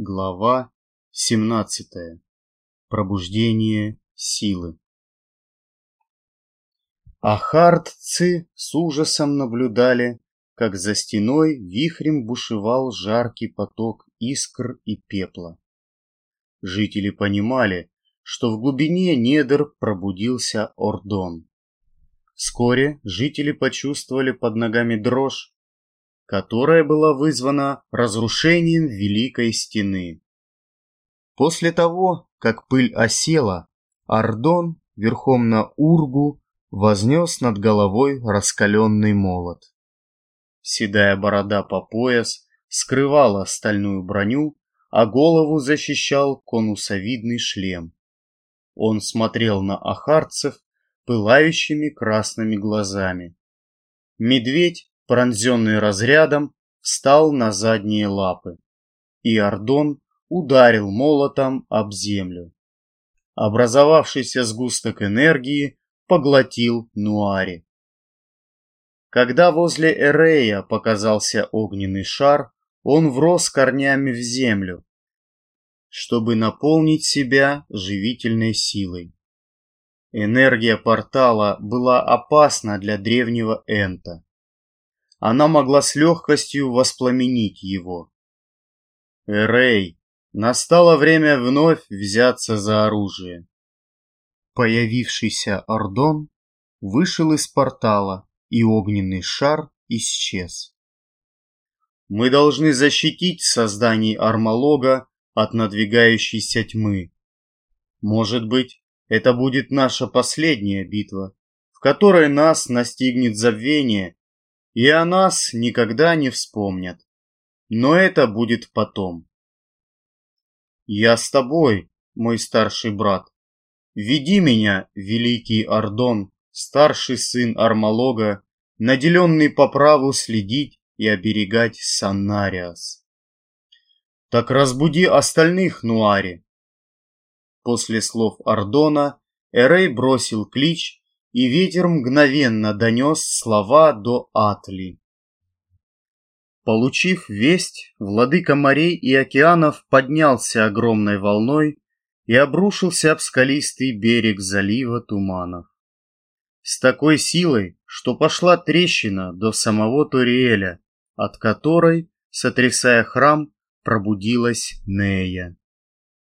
Глава 17. Пробуждение силы. Ахардцы с ужасом наблюдали, как за стеной вихрем бушевал жаркий поток искр и пепла. Жители понимали, что в глубине недр пробудился Ордон. Вскоре жители почувствовали под ногами дрожь, которая была вызвана разрушением Великой Стены. После того, как пыль осела, Ардон верхом на Ургу вознес над головой раскаленный молот. Седая борода по пояс скрывала стальную броню, а голову защищал конусовидный шлем. Он смотрел на ахарцев пылающими красными глазами. Медведь пронзенный разрядом, встал на задние лапы, и Ордон ударил молотом об землю. Образовавшийся сгусток энергии поглотил Нуари. Когда возле Эрея показался огненный шар, он врос корнями в землю, чтобы наполнить себя живительной силой. Энергия портала была опасна для древнего Энта она могла с легкостью воспламенить его. Эрей, настало время вновь взяться за оружие. Появившийся Ордон вышел из портала, и огненный шар исчез. Мы должны защитить создание Армалога от надвигающейся тьмы. Может быть, это будет наша последняя битва, в которой нас настигнет забвение и о нас никогда не вспомнят. Но это будет потом. Я с тобой, мой старший брат. Веди меня, великий Ордон, старший сын Армалога, наделенный по праву следить и оберегать Саннариас. Так разбуди остальных, Нуари. После слов Ордона Эрей бросил клич и ветер мгновенно донес слова до Атли. Получив весть, владыка морей и океанов поднялся огромной волной и обрушился об скалистый берег залива туманов. С такой силой, что пошла трещина до самого Ториэля, от которой, сотрясая храм, пробудилась Нея.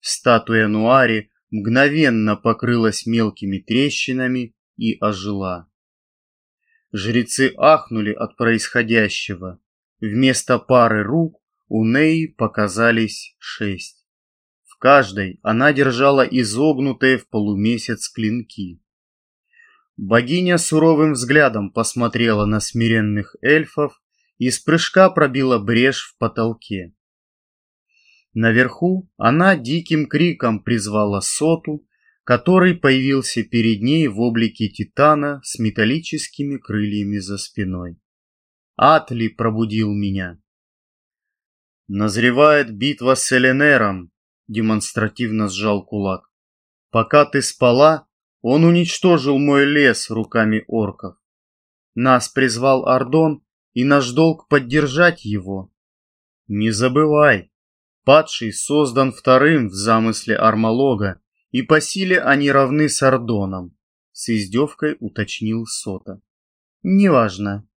Статуя Нуари мгновенно покрылась мелкими трещинами и ожила. Жрецы ахнули от происходящего. Вместо пары рук у Неи показались шесть. В каждой она держала изогнутые в полумесяц клинки. Богиня суровым взглядом посмотрела на смиренных эльфов и с прыжка пробила брешь в потолке. Наверху она диким криком призвала Соту, который появился перед ней в облике титана с металлическими крыльями за спиной. Атли пробудил меня. Назревает битва с Эленером, демонстративно сжал кулак. Пока ты спала, он уничтожил мой лес руками орков. Нас призвал Ардон, и наш долг поддержать его. Не забывай, падший создан вторым в замысле Армалога, и по силе они равны с Ордоном, с издевкой уточнил Сота. Неважно.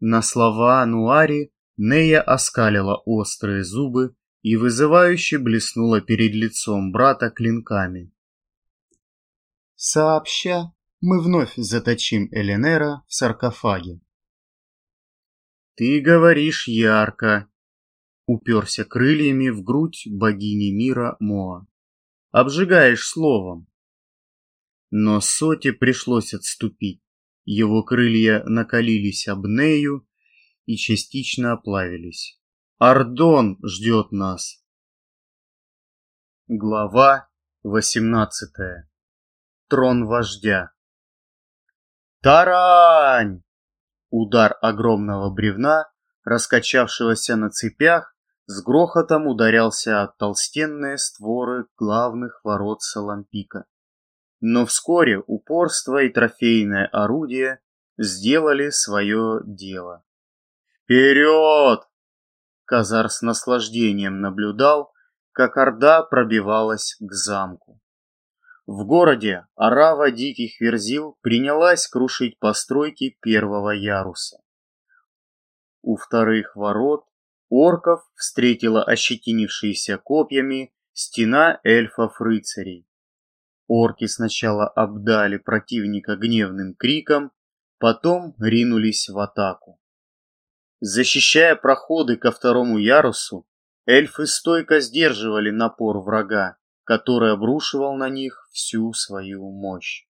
На слова Ануари Нея оскалила острые зубы и вызывающе блеснула перед лицом брата клинками. Сообща, мы вновь заточим Эленера в саркофаге. Ты говоришь ярко, уперся крыльями в грудь богини мира Моа обжигаешь словом. Но Соте пришлось отступить. Его крылья накалились об Нею и частично оплавились. Ардон ждет нас. Глава 18. Трон вождя. Тарань! Удар огромного бревна, раскачавшегося на цепях, с грохотом ударялся от толстенные створы главных ворот Салампика. Но вскоре упорство и трофейное орудие сделали свое дело. «Вперед!» Казар с наслаждением наблюдал, как Орда пробивалась к замку. В городе орава диких верзил принялась крушить постройки первого яруса. У вторых ворот орков встретила ощетинившиеся копьями стена эльфов-рыцарей. Орки сначала обдали противника гневным криком, потом ринулись в атаку. Защищая проходы ко второму ярусу, эльфы стойко сдерживали напор врага, который обрушивал на них всю свою мощь.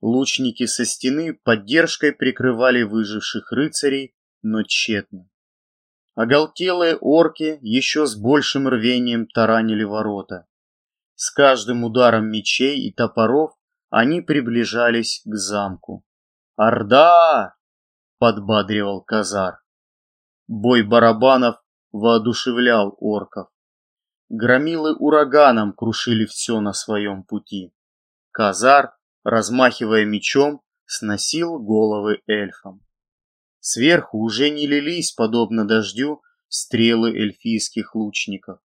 Лучники со стены поддержкой прикрывали выживших рыцарей, но тщетно. Оголтелые орки еще с большим рвением таранили ворота. С каждым ударом мечей и топоров они приближались к замку. «Орда!» — подбадривал Казар. Бой барабанов воодушевлял орков. Громилы ураганом крушили все на своем пути. Казар, размахивая мечом, сносил головы эльфам. Сверху уже не лились, подобно дождю, стрелы эльфийских лучников.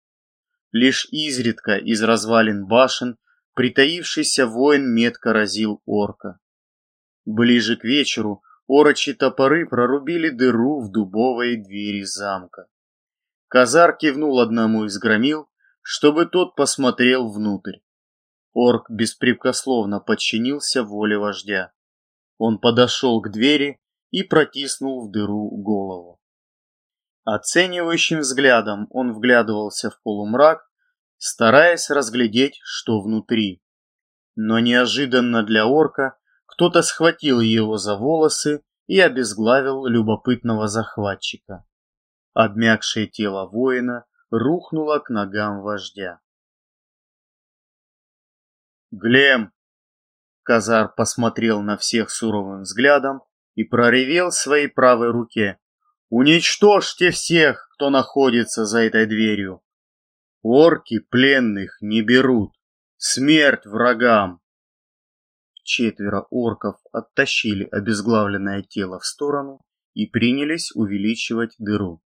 Лишь изредка из развалин башен притаившийся воин метко разил орка. Ближе к вечеру орочи топоры прорубили дыру в дубовой двери замка. Казар кивнул одному из громил, чтобы тот посмотрел внутрь. Орк беспрекословно подчинился воле вождя. Он подошел к двери и протиснул в дыру голову. Оценивающим взглядом он вглядывался в полумрак, стараясь разглядеть, что внутри. Но неожиданно для орка кто-то схватил его за волосы и обезглавил любопытного захватчика. Обмякшее тело воина рухнула к ногам вождя. «Глем!» Казар посмотрел на всех суровым взглядом и проревел своей правой руке. «Уничтожьте всех, кто находится за этой дверью! Орки пленных не берут! Смерть врагам!» Четверо орков оттащили обезглавленное тело в сторону и принялись увеличивать дыру.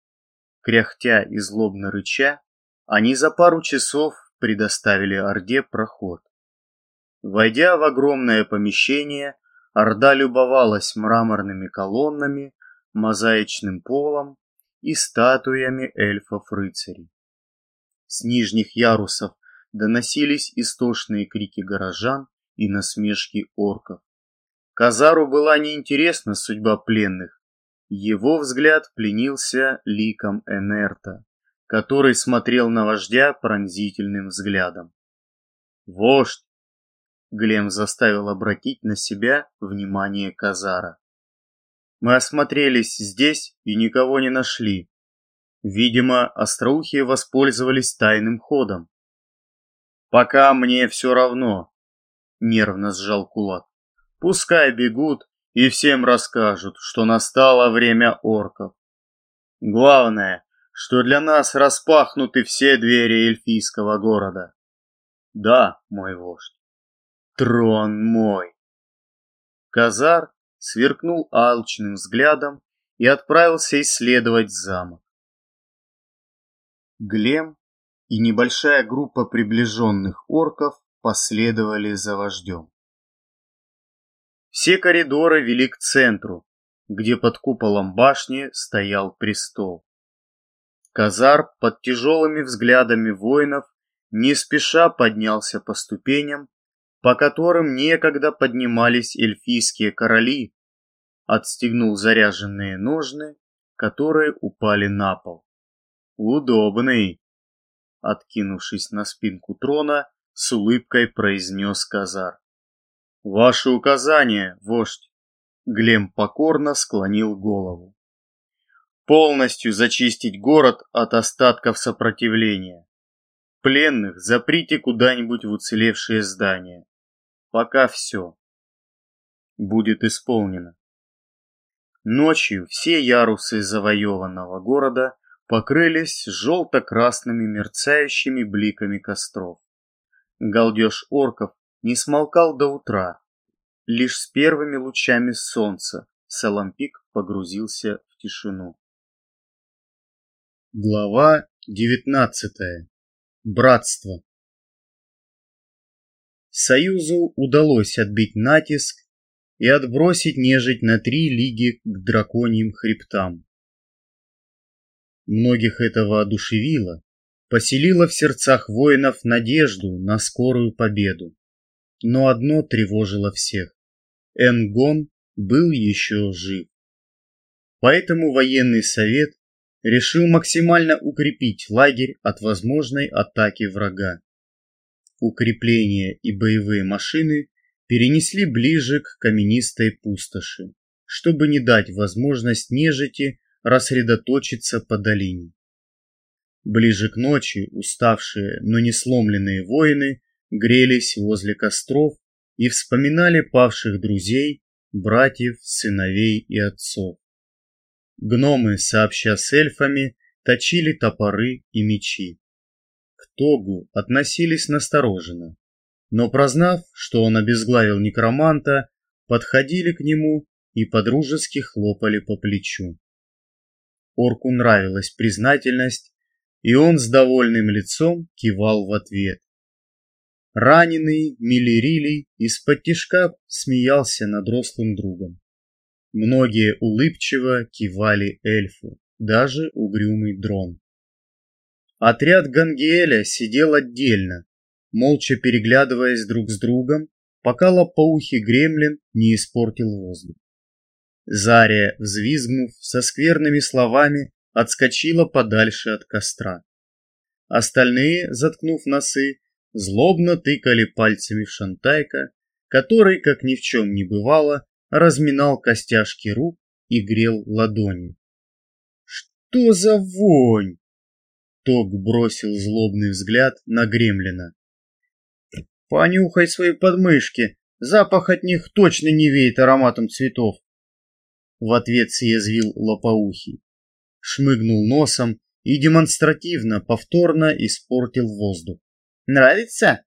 Кряхтя и злобно рыча, они за пару часов предоставили Орде проход. Войдя в огромное помещение, Орда любовалась мраморными колоннами, мозаичным полом и статуями эльфов-рыцарей. С нижних ярусов доносились истошные крики горожан и насмешки орков. Казару была неинтересна судьба пленных, его взгляд пленился ликом Энерта, который смотрел на вождя пронзительным взглядом. «Вождь!» Глем заставил обратить на себя внимание Казара. «Мы осмотрелись здесь и никого не нашли. Видимо, остроухие воспользовались тайным ходом. Пока мне все равно», — нервно сжал кулак. «Пускай бегут и всем расскажут, что настало время орков. Главное, что для нас распахнуты все двери эльфийского города. Да, мой вождь, трон мой. Казар сверкнул алчным взглядом и отправился исследовать замок. Глем и небольшая группа приближенных орков последовали за вождем. Все коридоры вели к центру, где под куполом башни стоял престол. Казар под тяжелыми взглядами воинов не спеша поднялся по ступеням, по которым некогда поднимались эльфийские короли, отстегнул заряженные ножны, которые упали на пол. «Удобный!» Откинувшись на спинку трона, с улыбкой произнес Казар. Ваши указания, вождь. Глем покорно склонил голову. Полностью зачистить город от остатков сопротивления. Пленных заприте куда-нибудь в уцелевшие здания. Пока все. Будет исполнено. Ночью все ярусы завоеванного города покрылись желто-красными мерцающими бликами костров. Галдеж орков не смолкал до утра. Лишь с первыми лучами солнца Салампик погрузился в тишину. Глава 19. Братство. Союзу удалось отбить натиск и отбросить нежить на три лиги к драконьим хребтам. Многих это воодушевило, поселило в сердцах воинов надежду на скорую победу. Но одно тревожило всех. Энгон был еще жив. Поэтому военный совет решил максимально укрепить лагерь от возможной атаки врага. Укрепления и боевые машины перенесли ближе к каменистой пустоши, чтобы не дать возможность нежити рассредоточиться по долине. Ближе к ночи уставшие, но не сломленные воины грелись возле костров и вспоминали павших друзей, братьев, сыновей и отцов. Гномы, сообща с эльфами, точили топоры и мечи. Тогу относились настороженно, но прознав, что он обезглавил некроманта, подходили к нему и подружески хлопали по плечу. Орку нравилась признательность, и он с довольным лицом кивал в ответ. Раненый Миллерилий из-под тишка смеялся над рослым другом. Многие улыбчиво кивали эльфу, даже угрюмый дрон. Отряд Гангеэля сидел отдельно, молча переглядываясь друг с другом, пока лопоухий гремлин не испортил воздух. Заря, взвизгнув со скверными словами, отскочила подальше от костра. Остальные, заткнув носы, злобно тыкали пальцами в Шантайка, который, как ни в чем не бывало, разминал костяшки рук и грел ладони. «Что за вонь?» Ток бросил злобный взгляд на гремлина. «Понюхай свои подмышки, запах от них точно не веет ароматом цветов!» В ответ съязвил лопоухий, шмыгнул носом и демонстративно повторно испортил воздух. Нравится?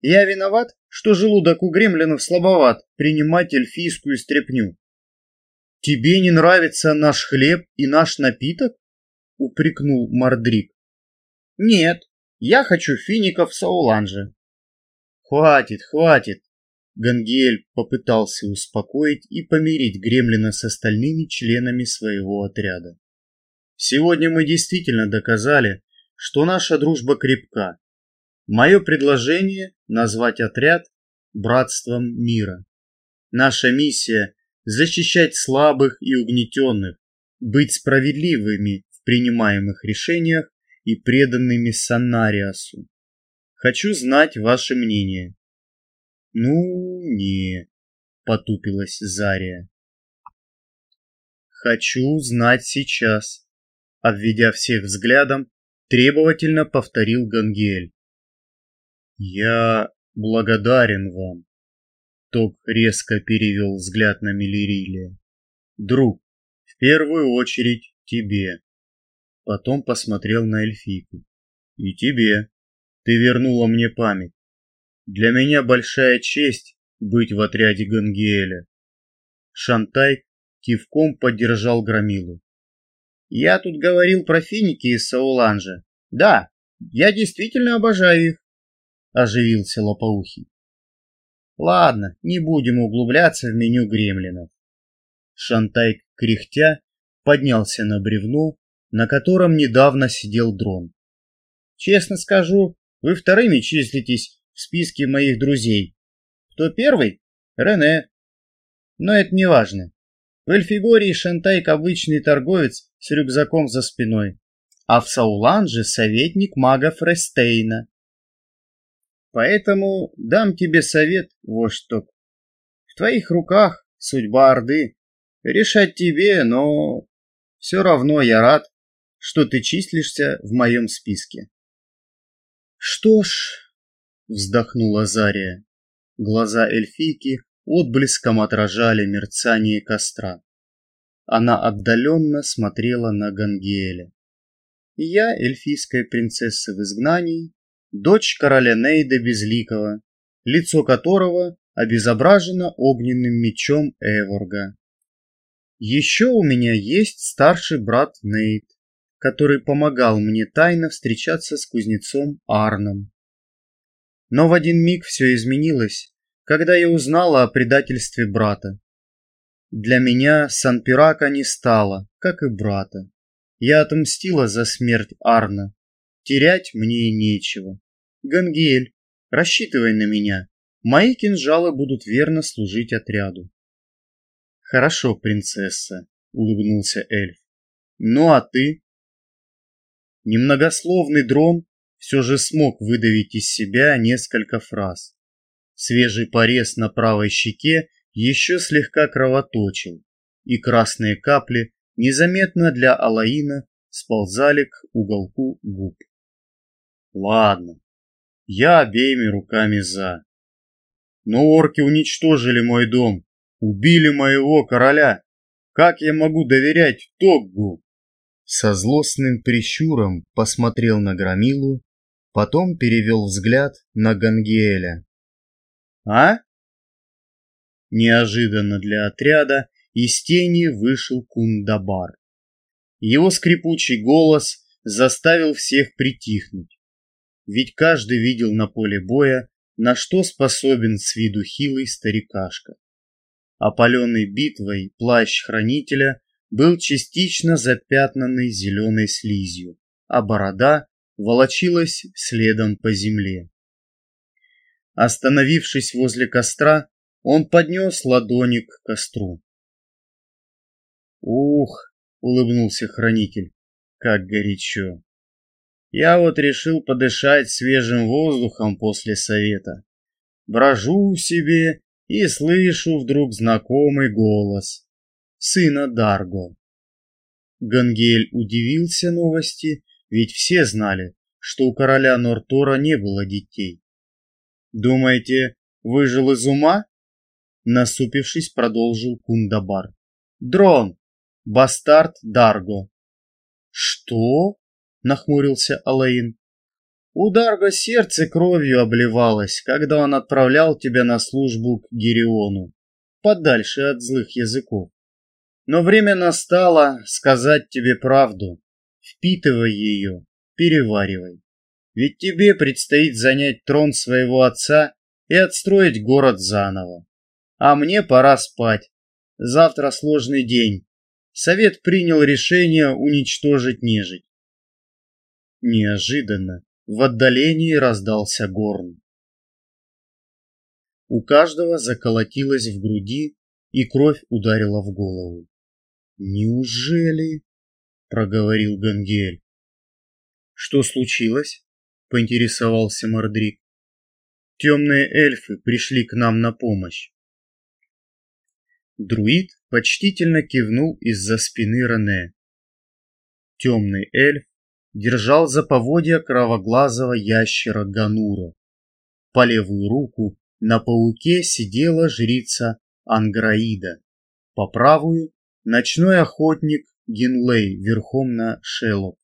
Я виноват, что желудок у гремлинов слабоват принимать эльфийскую стряпню. Тебе не нравится наш хлеб и наш напиток? Упрекнул Мардрик. Нет, я хочу фиников сауланже. Хватит, хватит. Гангель попытался успокоить и помирить гремлина с остальными членами своего отряда. Сегодня мы действительно доказали, что наша дружба крепка, Мое предложение – назвать отряд братством мира. Наша миссия – защищать слабых и угнетенных, быть справедливыми в принимаемых решениях и преданными Санариасу. Хочу знать ваше мнение. Ну, не, потупилась Зария. Хочу знать сейчас, обведя всех взглядом, требовательно повторил Гангель. «Я благодарен вам», — Ток резко перевел взгляд на Миллерилия. «Друг, в первую очередь тебе». Потом посмотрел на эльфийку. «И тебе. Ты вернула мне память. Для меня большая честь быть в отряде Гангеэля». Шантай кивком поддержал Громилу. «Я тут говорил про финики из Сауланжа. Да, я действительно обожаю их. — оживился лопоухий. Ладно, не будем углубляться в меню гремлинов. Шантай, кряхтя, поднялся на бревно, на котором недавно сидел дрон. Честно скажу, вы вторыми числитесь в списке моих друзей. Кто первый? Рене. Но это не важно. В Эльфигории Шантайк обычный торговец с рюкзаком за спиной, а в Сауланже советник мага Фрестейна. Поэтому дам тебе совет, Вошток. В твоих руках судьба Орды. Решать тебе, но все равно я рад, что ты числишься в моем списке. Что ж, вздохнула Зария. Глаза эльфийки отблеском отражали мерцание костра. Она отдаленно смотрела на Гангеэля. Я, эльфийская принцесса в изгнании, дочь короля Нейда Безликого, лицо которого обезображено огненным мечом Эворга. Еще у меня есть старший брат Нейд, который помогал мне тайно встречаться с кузнецом Арном. Но в один миг все изменилось, когда я узнала о предательстве брата. Для меня Санпирака не стало, как и брата. Я отомстила за смерть Арна. Терять мне нечего. Гангель, рассчитывай на меня. Мои кинжалы будут верно служить отряду. Хорошо, принцесса, улыбнулся эльф. Ну а ты? Немногословный дрон все же смог выдавить из себя несколько фраз. Свежий порез на правой щеке еще слегка кровоточил, и красные капли незаметно для Алаина сползали к уголку губ. Ладно, я обеими руками за. Но орки уничтожили мой дом, убили моего короля. Как я могу доверять Тоггу? Со злостным прищуром посмотрел на Громилу, потом перевел взгляд на Гангиэля. «А?» Неожиданно для отряда из тени вышел Кундабар. Его скрипучий голос заставил всех притихнуть. Ведь каждый видел на поле боя, на что способен с виду хилый старикашка. Опаленный битвой плащ хранителя был частично запятнанный зеленой слизью, а борода волочилась следом по земле. Остановившись возле костра, он поднес ладони к костру. «Ух!» — улыбнулся хранитель. «Как горячо!» Я вот решил подышать свежим воздухом после совета. Брожу себе и слышу вдруг знакомый голос. Сына Дарго. Гангель удивился новости, ведь все знали, что у короля Нортора не было детей. «Думаете, выжил из ума?» Насупившись, продолжил Кундабар. «Дрон! Бастард Дарго!» «Что?» — нахмурился Алаин. «У Дарго сердце кровью обливалось, когда он отправлял тебя на службу к Гериону, подальше от злых языков. Но время настало сказать тебе правду. Впитывай ее, переваривай. Ведь тебе предстоит занять трон своего отца и отстроить город заново. А мне пора спать. Завтра сложный день. Совет принял решение уничтожить нежить. Неожиданно в отдалении раздался горн. У каждого заколотилось в груди, и кровь ударила в голову. «Неужели?» — проговорил Гангель. «Что случилось?» — поинтересовался Мордрик. «Темные эльфы пришли к нам на помощь». Друид почтительно кивнул из-за спины Рене. Темный эльф держал за поводья кровоглазого ящера Ганура. По левую руку на пауке сидела жрица Анграида, по правую — ночной охотник Гинлей верхом на Шеллоп.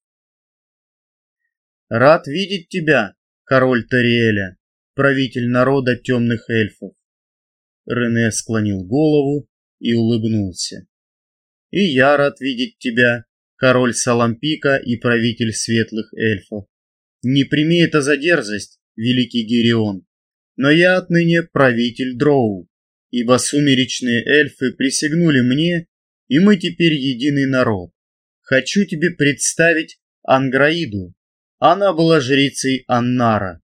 «Рад видеть тебя, король Тариэля, правитель народа темных эльфов!» Рене склонил голову и улыбнулся. «И я рад видеть тебя, король Салампика и правитель светлых эльфов. Не прими это за дерзость, великий Герион, но я отныне правитель Дроу, ибо сумеречные эльфы присягнули мне, и мы теперь единый народ. Хочу тебе представить Анграиду. Она была жрицей Аннара.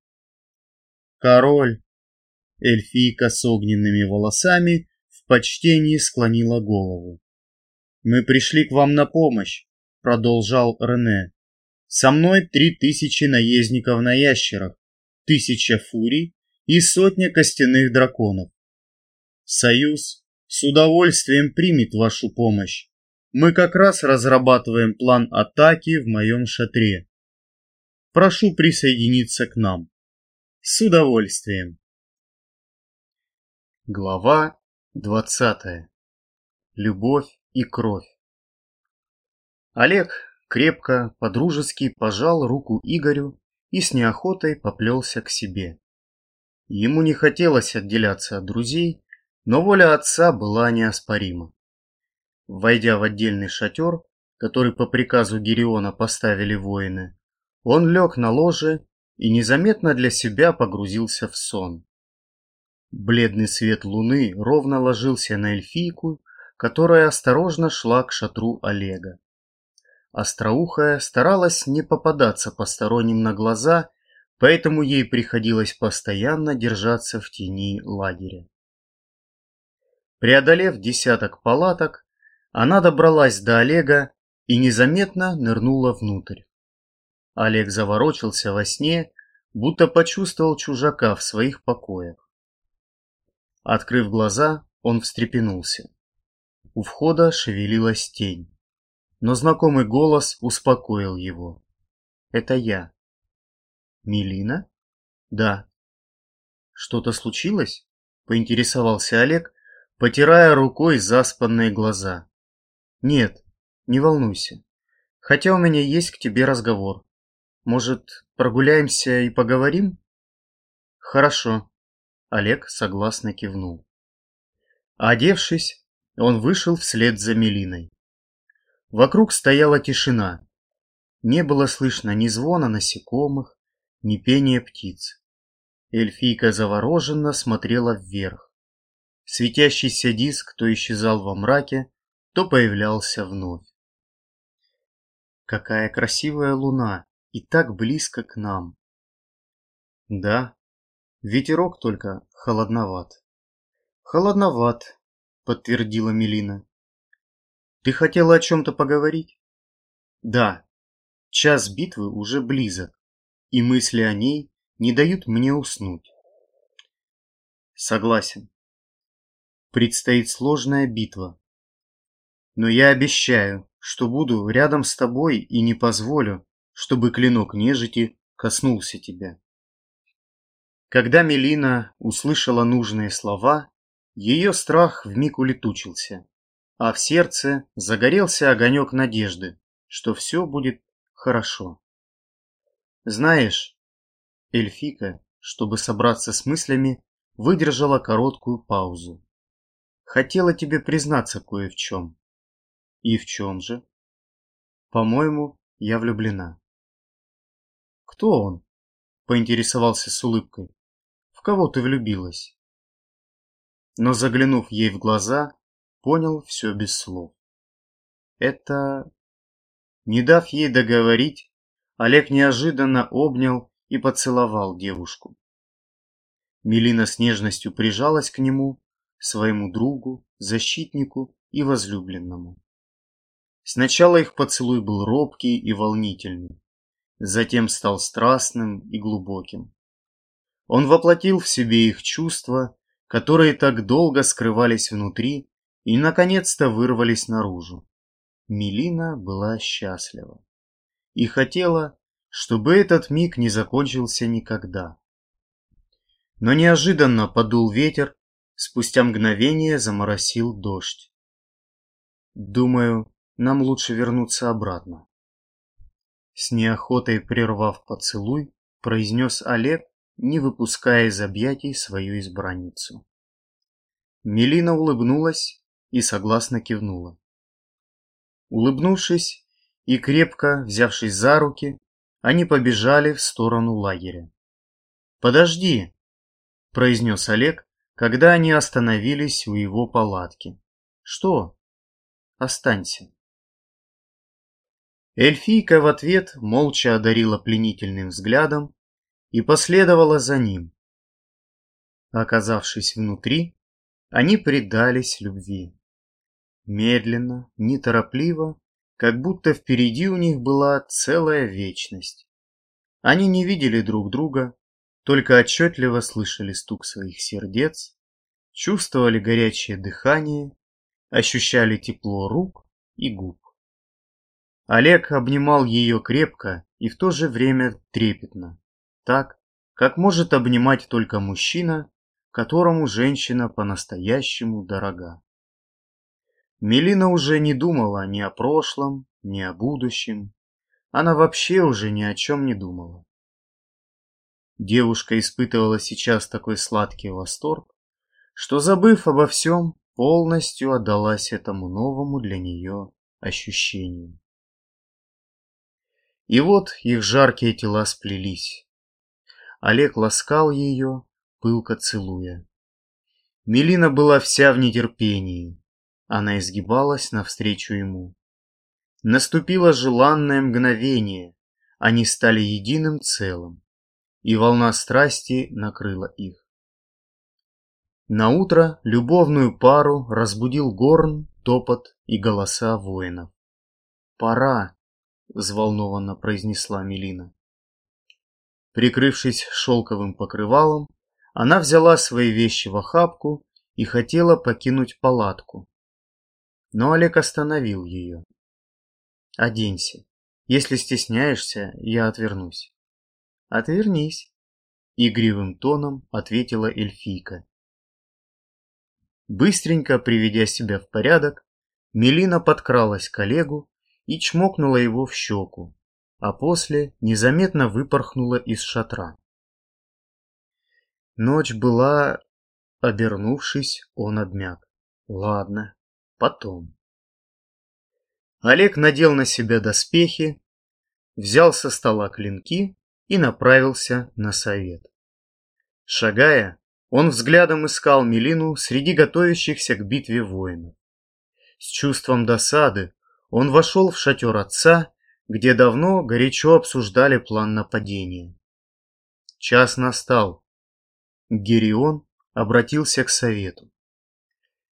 Король, эльфийка с огненными волосами, в почтении склонила голову. Мы пришли к вам на помощь, продолжал Рене. Со мной три тысячи наездников на ящерах, тысяча фурий и сотня костяных драконов. Союз с удовольствием примет вашу помощь. Мы как раз разрабатываем план атаки в моем шатре. Прошу присоединиться к нам. С удовольствием. Глава двадцатая. Любовь и кровь. Олег крепко, подружески пожал руку Игорю и с неохотой поплелся к себе. Ему не хотелось отделяться от друзей, но воля отца была неоспорима. Войдя в отдельный шатер, который по приказу Гериона поставили воины, он лег на ложе и незаметно для себя погрузился в сон. Бледный свет луны ровно ложился на эльфийку, которая осторожно шла к шатру Олега. Остроухая старалась не попадаться посторонним на глаза, поэтому ей приходилось постоянно держаться в тени лагеря. Преодолев десяток палаток, она добралась до Олега и незаметно нырнула внутрь. Олег заворочился во сне, будто почувствовал чужака в своих покоях. Открыв глаза, он встрепенулся. У входа шевелилась тень, но знакомый голос успокоил его. «Это я». «Милина?» «Да». «Что-то случилось?» — поинтересовался Олег, потирая рукой заспанные глаза. «Нет, не волнуйся. Хотя у меня есть к тебе разговор. Может, прогуляемся и поговорим?» «Хорошо», — Олег согласно кивнул. Одевшись, он вышел вслед за Мелиной. Вокруг стояла тишина. Не было слышно ни звона насекомых, ни пения птиц. Эльфийка завороженно смотрела вверх. Светящийся диск то исчезал во мраке, то появлялся вновь. Какая красивая луна, и так близко к нам. Да, ветерок только холодноват. Холодноват, подтвердила Мелина. Ты хотела о чем-то поговорить? Да, час битвы уже близок, и мысли о ней не дают мне уснуть. Согласен предстоит сложная битва. Но я обещаю, что буду рядом с тобой и не позволю, чтобы клинок нежити коснулся тебя. Когда Мелина услышала нужные слова, ее страх вмиг улетучился, а в сердце загорелся огонек надежды, что все будет хорошо. Знаешь, Эльфика, чтобы собраться с мыслями, выдержала короткую паузу. Хотела тебе признаться кое в чем. И в чем же? По-моему, я влюблена. Кто он? Поинтересовался с улыбкой. В кого ты влюбилась? Но заглянув ей в глаза, понял все без слов. Это... Не дав ей договорить, Олег неожиданно обнял и поцеловал девушку. Мелина с нежностью прижалась к нему, своему другу, защитнику и возлюбленному. Сначала их поцелуй был робкий и волнительный, затем стал страстным и глубоким. Он воплотил в себе их чувства, которые так долго скрывались внутри и, наконец-то, вырвались наружу. Милина была счастлива и хотела, чтобы этот миг не закончился никогда. Но неожиданно подул ветер, Спустя мгновение заморосил дождь. Думаю, нам лучше вернуться обратно. С неохотой прервав поцелуй, произнес Олег, не выпуская из объятий свою избранницу. Мелина улыбнулась и согласно кивнула. Улыбнувшись и крепко взявшись за руки, они побежали в сторону лагеря. «Подожди!» – произнес Олег, когда они остановились у его палатки. «Что?» «Останься». Эльфийка в ответ молча одарила пленительным взглядом и последовала за ним. Оказавшись внутри, они предались любви. Медленно, неторопливо, как будто впереди у них была целая вечность. Они не видели друг друга, только отчетливо слышали стук своих сердец, чувствовали горячее дыхание, ощущали тепло рук и губ. Олег обнимал ее крепко и в то же время трепетно, так, как может обнимать только мужчина, которому женщина по-настоящему дорога. Мелина уже не думала ни о прошлом, ни о будущем. Она вообще уже ни о чем не думала. Девушка испытывала сейчас такой сладкий восторг, что, забыв обо всем, полностью отдалась этому новому для нее ощущению. И вот их жаркие тела сплелись. Олег ласкал ее, пылко целуя. Мелина была вся в нетерпении. Она изгибалась навстречу ему. Наступило желанное мгновение. Они стали единым целым, и волна страсти накрыла их. На утро любовную пару разбудил горн, топот и голоса воинов. «Пора!» — взволнованно произнесла Мелина. Прикрывшись шелковым покрывалом, она взяла свои вещи в охапку и хотела покинуть палатку. Но Олег остановил ее. «Оденься. Если стесняешься, я отвернусь». «Отвернись», — игривым тоном ответила эльфийка. Быстренько приведя себя в порядок, Мелина подкралась к Олегу и чмокнула его в щеку, а после незаметно выпорхнула из шатра. Ночь была... Обернувшись, он обмяк. Ладно, потом. Олег надел на себя доспехи, взял со стола клинки и направился на совет. Шагая, он взглядом искал Мелину среди готовящихся к битве воинов. С чувством досады он вошел в шатер отца, где давно горячо обсуждали план нападения. Час настал. Герион обратился к совету.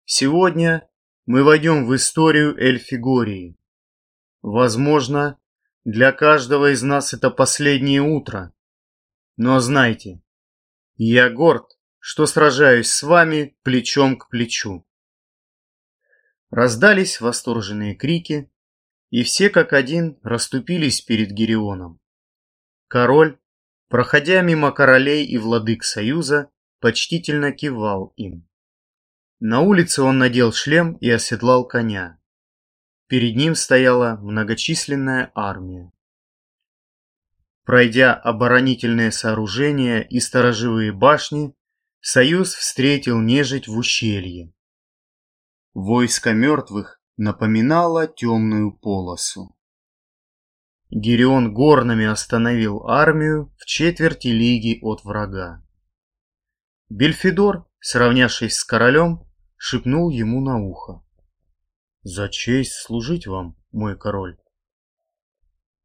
Сегодня мы войдем в историю Эльфигории. Возможно, для каждого из нас это последнее утро. Но знайте, я горд, что сражаюсь с вами плечом к плечу. Раздались восторженные крики, и все как один расступились перед Герионом. Король, проходя мимо королей и владык Союза, почтительно кивал им. На улице он надел шлем и оседлал коня. Перед ним стояла многочисленная армия. Пройдя оборонительные сооружения и сторожевые башни, Союз встретил нежить в ущелье. Войско мертвых напоминало темную полосу. Гирион горными остановил армию в четверти лиги от врага. Бельфидор, сравнявшись с королем, шепнул ему на ухо. «За честь служить вам, мой король!»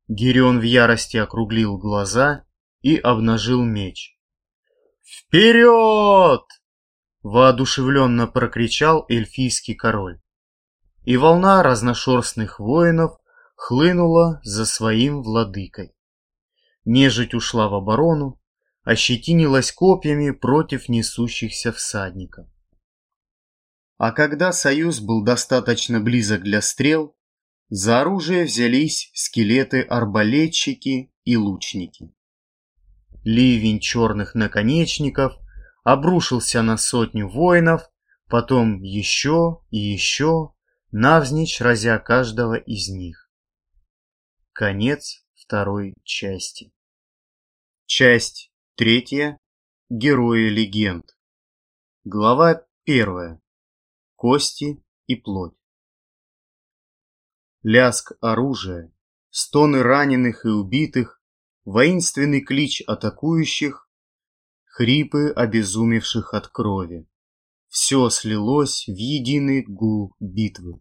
Гирион в ярости округлил глаза и обнажил меч. «Вперед!» — воодушевленно прокричал эльфийский король. И волна разношерстных воинов хлынула за своим владыкой. Нежить ушла в оборону, ощетинилась копьями против несущихся всадников. А когда союз был достаточно близок для стрел, за оружие взялись скелеты-арбалетчики и лучники. Ливень черных наконечников обрушился на сотню воинов, потом еще и еще, навзничь разя каждого из них. Конец второй части. Часть третья. Герои легенд. Глава первая. Кости и плоть. Ляск оружия, стоны раненых и убитых, воинственный клич атакующих, хрипы обезумевших от крови. Все слилось в единый гул битвы.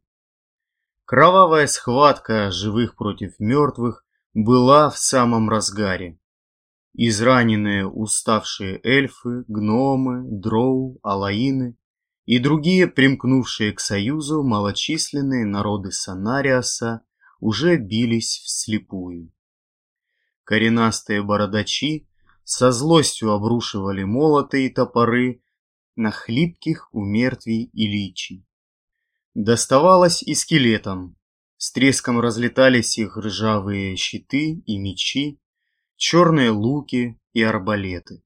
Кровавая схватка живых против мертвых была в самом разгаре. Израненные уставшие эльфы, гномы, дроу, алаины и другие примкнувшие к союзу малочисленные народы Санариаса уже бились вслепую. Коренастые бородачи со злостью обрушивали молоты и топоры на хлипких у мертвей и личий. Доставалось и скелетам. С треском разлетались их ржавые щиты и мечи, черные луки и арбалеты.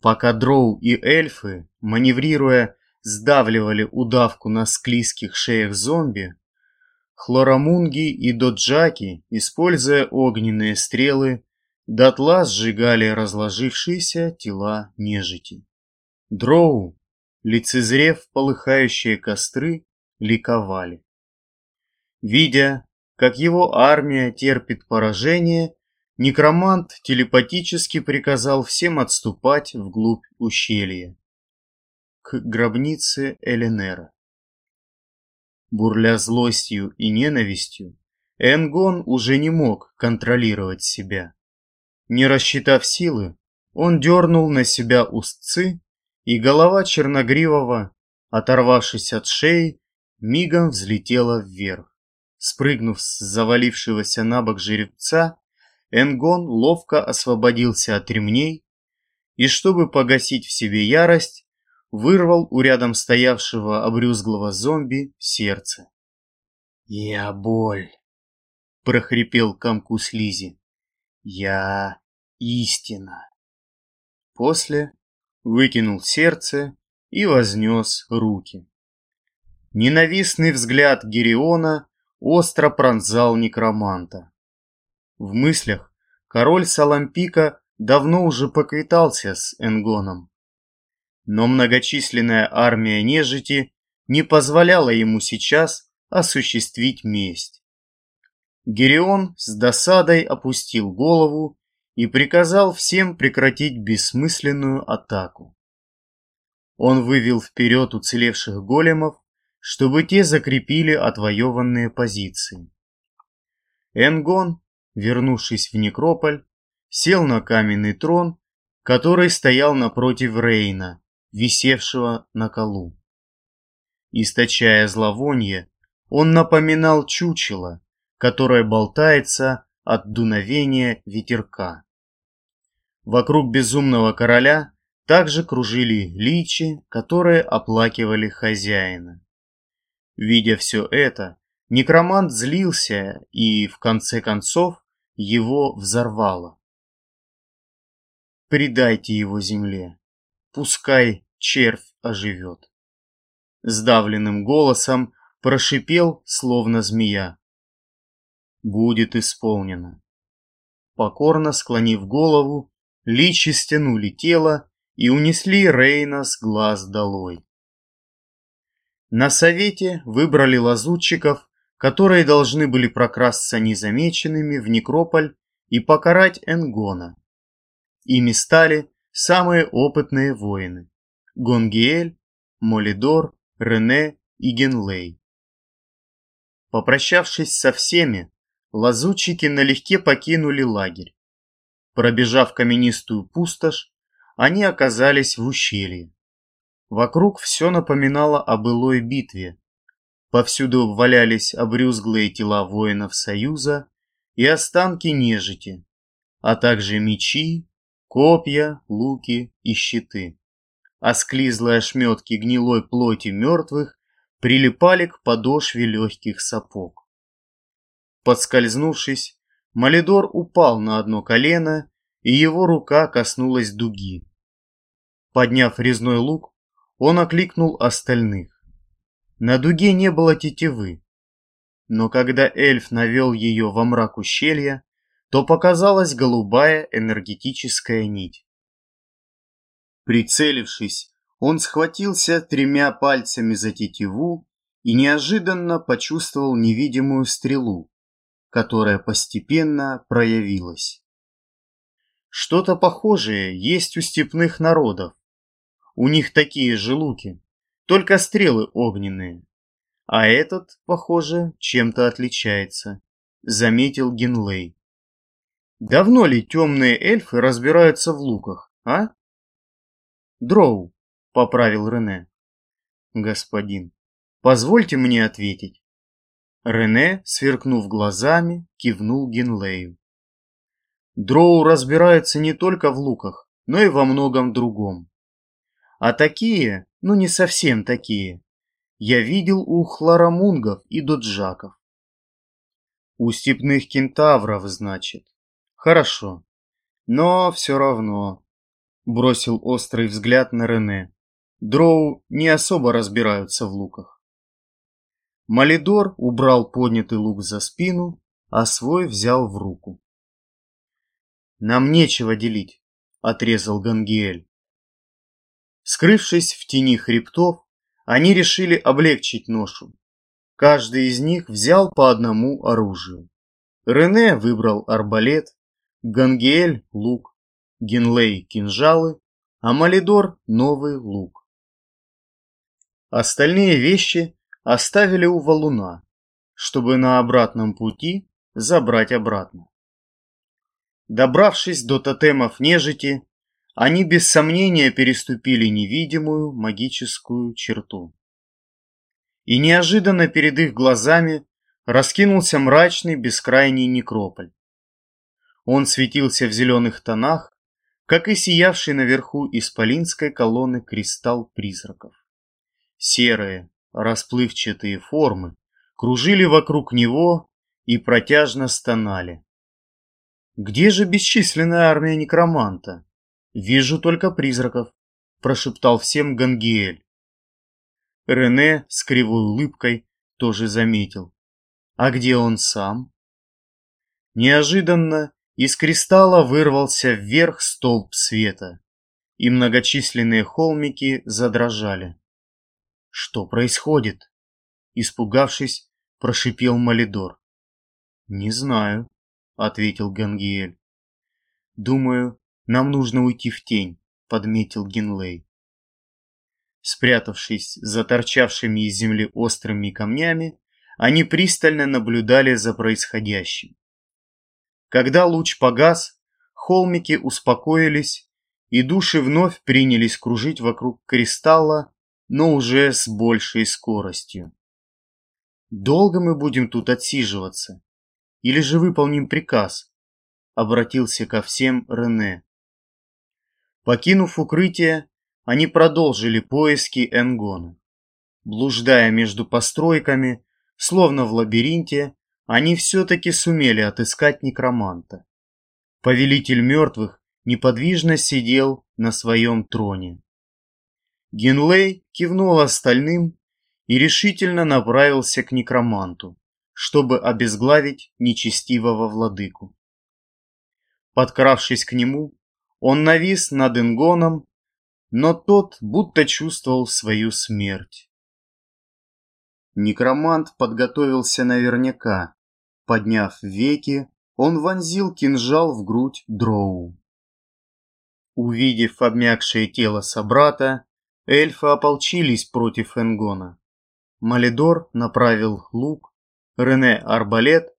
Пока дроу и эльфы, маневрируя, сдавливали удавку на склизких шеях зомби, Хлорамунги и доджаки, используя огненные стрелы, дотла сжигали разложившиеся тела нежити. Дроу, лицезрев полыхающие костры, ликовали. Видя, как его армия терпит поражение, некромант телепатически приказал всем отступать вглубь ущелья, к гробнице Эленера. Бурля злостью и ненавистью, Энгон уже не мог контролировать себя. Не рассчитав силы, он дернул на себя устцы, и голова черногривого, оторвавшись от шеи, мигом взлетела вверх. Спрыгнув с завалившегося на бок жеребца, Энгон ловко освободился от ремней и, чтобы погасить в себе ярость, вырвал у рядом стоявшего обрюзглого зомби сердце. «Я боль!» — прохрипел комку слизи. «Я истина!» После выкинул сердце и вознес руки. Ненавистный взгляд Гериона остро пронзал некроманта. В мыслях король Салампика давно уже поквитался с Энгоном. Но многочисленная армия нежити не позволяла ему сейчас осуществить месть. Герион с досадой опустил голову и приказал всем прекратить бессмысленную атаку. Он вывел вперед уцелевших големов, чтобы те закрепили отвоеванные позиции. Энгон, вернувшись в некрополь, сел на каменный трон, который стоял напротив Рейна, висевшего на колу. Источая зловонье, он напоминал чучело, которое болтается от дуновения ветерка. Вокруг безумного короля также кружили личи, которые оплакивали хозяина. Видя все это, некромант злился и, в конце концов, его взорвало. «Предайте его земле, пускай червь оживет». Сдавленным голосом прошипел, словно змея будет исполнено. Покорно склонив голову, личи стянули тело и унесли Рейна с глаз долой. На совете выбрали лазутчиков, которые должны были прокрасться незамеченными в некрополь и покарать Энгона. Ими стали самые опытные воины – Гонгиэль, Молидор, Рене и Генлей. Попрощавшись со всеми, лазутчики налегке покинули лагерь. Пробежав каменистую пустошь, они оказались в ущелье. Вокруг все напоминало о былой битве. Повсюду валялись обрюзглые тела воинов Союза и останки нежити, а также мечи, копья, луки и щиты. Осклизлые ошметки гнилой плоти мертвых прилипали к подошве легких сапог. Подскользнувшись, Малидор упал на одно колено, и его рука коснулась дуги. Подняв резной лук, он окликнул остальных. На дуге не было тетивы, но когда эльф навел ее во мрак ущелья, то показалась голубая энергетическая нить. Прицелившись, он схватился тремя пальцами за тетиву и неожиданно почувствовал невидимую стрелу, которая постепенно проявилась. Что-то похожее есть у степных народов. У них такие же луки, только стрелы огненные. А этот, похоже, чем-то отличается, заметил Генлей. Давно ли темные эльфы разбираются в луках, а? Дроу, поправил Рене. Господин, позвольте мне ответить. Рене, сверкнув глазами, кивнул Генлею. Дроу разбираются не только в луках, но и во многом другом. А такие, ну не совсем такие, я видел у хларамунгов и доджаков. У степных кентавров, значит. Хорошо. Но все равно. Бросил острый взгляд на Рене. Дроу не особо разбираются в луках. Малидор убрал поднятый лук за спину, а свой взял в руку. «Нам нечего делить», — отрезал Гангиэль. Скрывшись в тени хребтов, они решили облегчить ношу. Каждый из них взял по одному оружию. Рене выбрал арбалет, Гангель – лук, Генлей – кинжалы, а Малидор – новый лук. Остальные вещи оставили у валуна, чтобы на обратном пути забрать обратно. Добравшись до тотемов нежити, они без сомнения переступили невидимую магическую черту. И неожиданно перед их глазами раскинулся мрачный бескрайний некрополь. Он светился в зеленых тонах, как и сиявший наверху исполинской колонны кристалл призраков. Серые, расплывчатые формы кружили вокруг него и протяжно стонали. «Где же бесчисленная армия некроманта? Вижу только призраков», – прошептал всем Гангиэль. Рене с кривой улыбкой тоже заметил. «А где он сам?» Неожиданно из кристалла вырвался вверх столб света, и многочисленные холмики задрожали. «Что происходит?» Испугавшись, прошипел Малидор. «Не знаю», — ответил Гангиэль. «Думаю, нам нужно уйти в тень», — подметил Генлей. Спрятавшись за торчавшими из земли острыми камнями, они пристально наблюдали за происходящим. Когда луч погас, холмики успокоились, и души вновь принялись кружить вокруг кристалла, но уже с большей скоростью. «Долго мы будем тут отсиживаться? Или же выполним приказ?» — обратился ко всем Рене. Покинув укрытие, они продолжили поиски Энгона. Блуждая между постройками, словно в лабиринте, они все-таки сумели отыскать некроманта. Повелитель мертвых неподвижно сидел на своем троне. Генлей кивнул остальным и решительно направился к некроманту, чтобы обезглавить нечестивого владыку. Подкравшись к нему, он навис над Ингоном, но тот будто чувствовал свою смерть. Некромант подготовился наверняка, Подняв веки, он вонзил кинжал в грудь дроу. Увидев обмякшее тело собрата, эльфы ополчились против Энгона. Малидор направил лук, Рене – арбалет,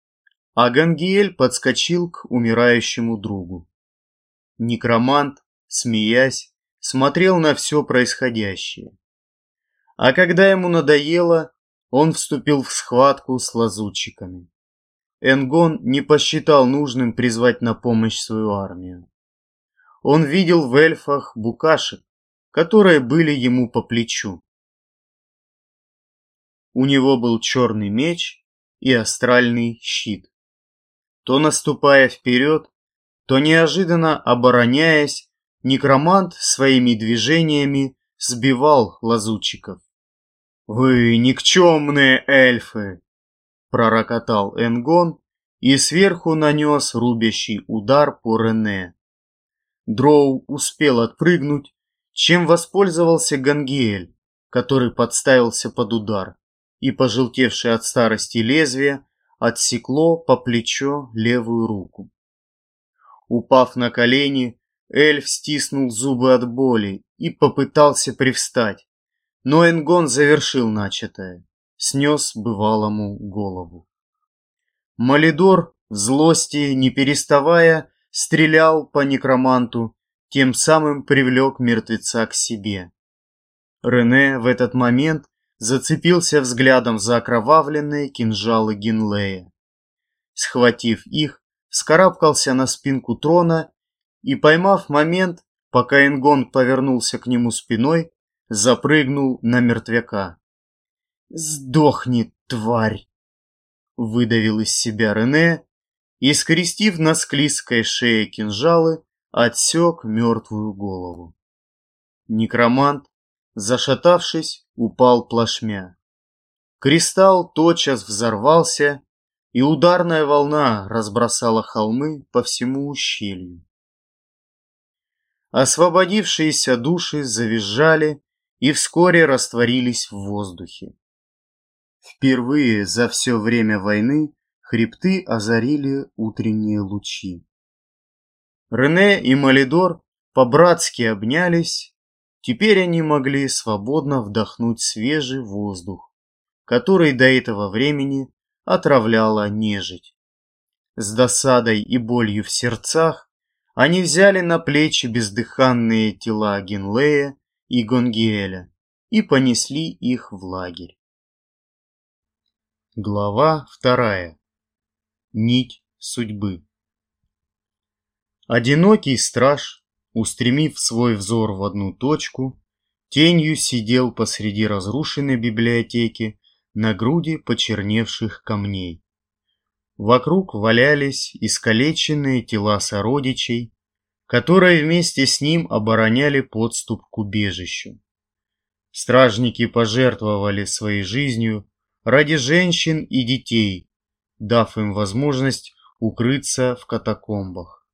а Гангиэль подскочил к умирающему другу. Некромант, смеясь, смотрел на все происходящее. А когда ему надоело, он вступил в схватку с лазутчиками. Энгон не посчитал нужным призвать на помощь свою армию. Он видел в эльфах букашек, которые были ему по плечу. У него был черный меч и астральный щит. То наступая вперед, то неожиданно обороняясь, некромант своими движениями сбивал лазутчиков. «Вы никчемные эльфы!» Пророкотал Энгон и сверху нанес рубящий удар по Рене. Дроу успел отпрыгнуть, чем воспользовался Гангиэль, который подставился под удар, и пожелтевшее от старости лезвие отсекло по плечо левую руку. Упав на колени, эльф стиснул зубы от боли и попытался привстать, но Энгон завершил начатое снес бывалому голову. Малидор в злости, не переставая, стрелял по некроманту, тем самым привлек мертвеца к себе. Рене в этот момент зацепился взглядом за окровавленные кинжалы Гинлея. Схватив их, скарабкался на спинку трона и, поймав момент, пока Энгон повернулся к нему спиной, запрыгнул на мертвяка. «Сдохни, тварь!» Выдавил из себя Рене и, скрестив на склизкой шее кинжалы, отсек мертвую голову. Некромант, зашатавшись, упал плашмя. Кристалл тотчас взорвался, и ударная волна разбросала холмы по всему ущелью. Освободившиеся души завизжали и вскоре растворились в воздухе. Впервые за все время войны хребты озарили утренние лучи. Рене и Малидор по-братски обнялись. Теперь они могли свободно вдохнуть свежий воздух, который до этого времени отравляла нежить. С досадой и болью в сердцах они взяли на плечи бездыханные тела Генлея и Гонгиэля и понесли их в лагерь. Глава вторая. Нить судьбы. Одинокий страж, устремив свой взор в одну точку, тенью сидел посреди разрушенной библиотеки на груди почерневших камней. Вокруг валялись искалеченные тела сородичей, которые вместе с ним обороняли подступ к убежищу. Стражники пожертвовали своей жизнью ради женщин и детей, дав им возможность укрыться в катакомбах.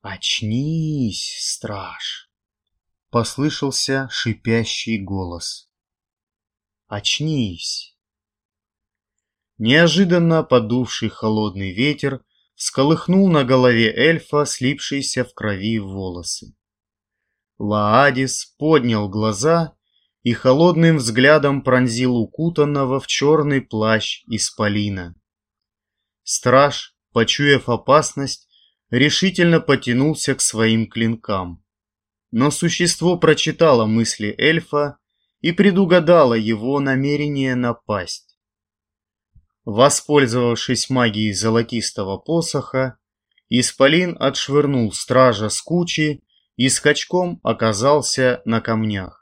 «Очнись, страж!» — послышался шипящий голос. «Очнись!» Неожиданно подувший холодный ветер всколыхнул на голове эльфа слипшиеся в крови волосы. Лаадис поднял глаза и холодным взглядом пронзил укутанного в черный плащ исполина. Страж, почуяв опасность, решительно потянулся к своим клинкам. Но существо прочитало мысли эльфа и предугадало его намерение напасть. Воспользовавшись магией золотистого посоха, Исполин отшвырнул стража с кучи и скачком оказался на камнях.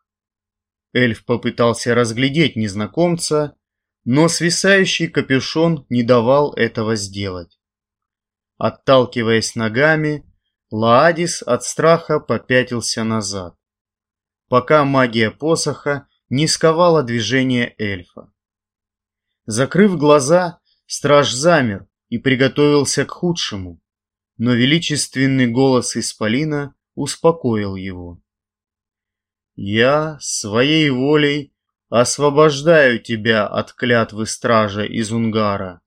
Эльф попытался разглядеть незнакомца, но свисающий капюшон не давал этого сделать. Отталкиваясь ногами, Лаадис от страха попятился назад, пока магия посоха не сковала движение эльфа. Закрыв глаза, страж замер и приготовился к худшему, но величественный голос Исполина успокоил его. Я своей волей освобождаю тебя от клятвы стража из Унгара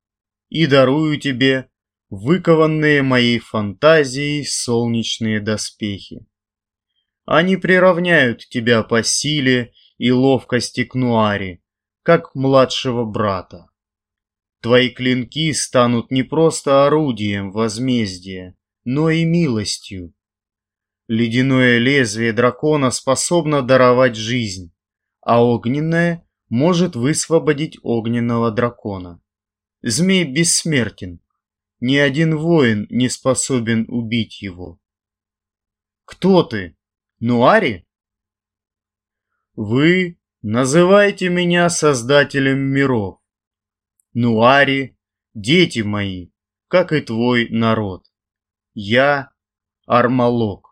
и дарую тебе выкованные моей фантазией солнечные доспехи. Они приравняют тебя по силе и ловкости к Нуаре, как младшего брата. Твои клинки станут не просто орудием возмездия, но и милостью, Ледяное лезвие дракона способно даровать жизнь, а огненное может высвободить огненного дракона. Змей бессмертен. Ни один воин не способен убить его. Кто ты? Нуари? Вы называете меня создателем миров. Нуари, дети мои, как и твой народ. Я Армалок.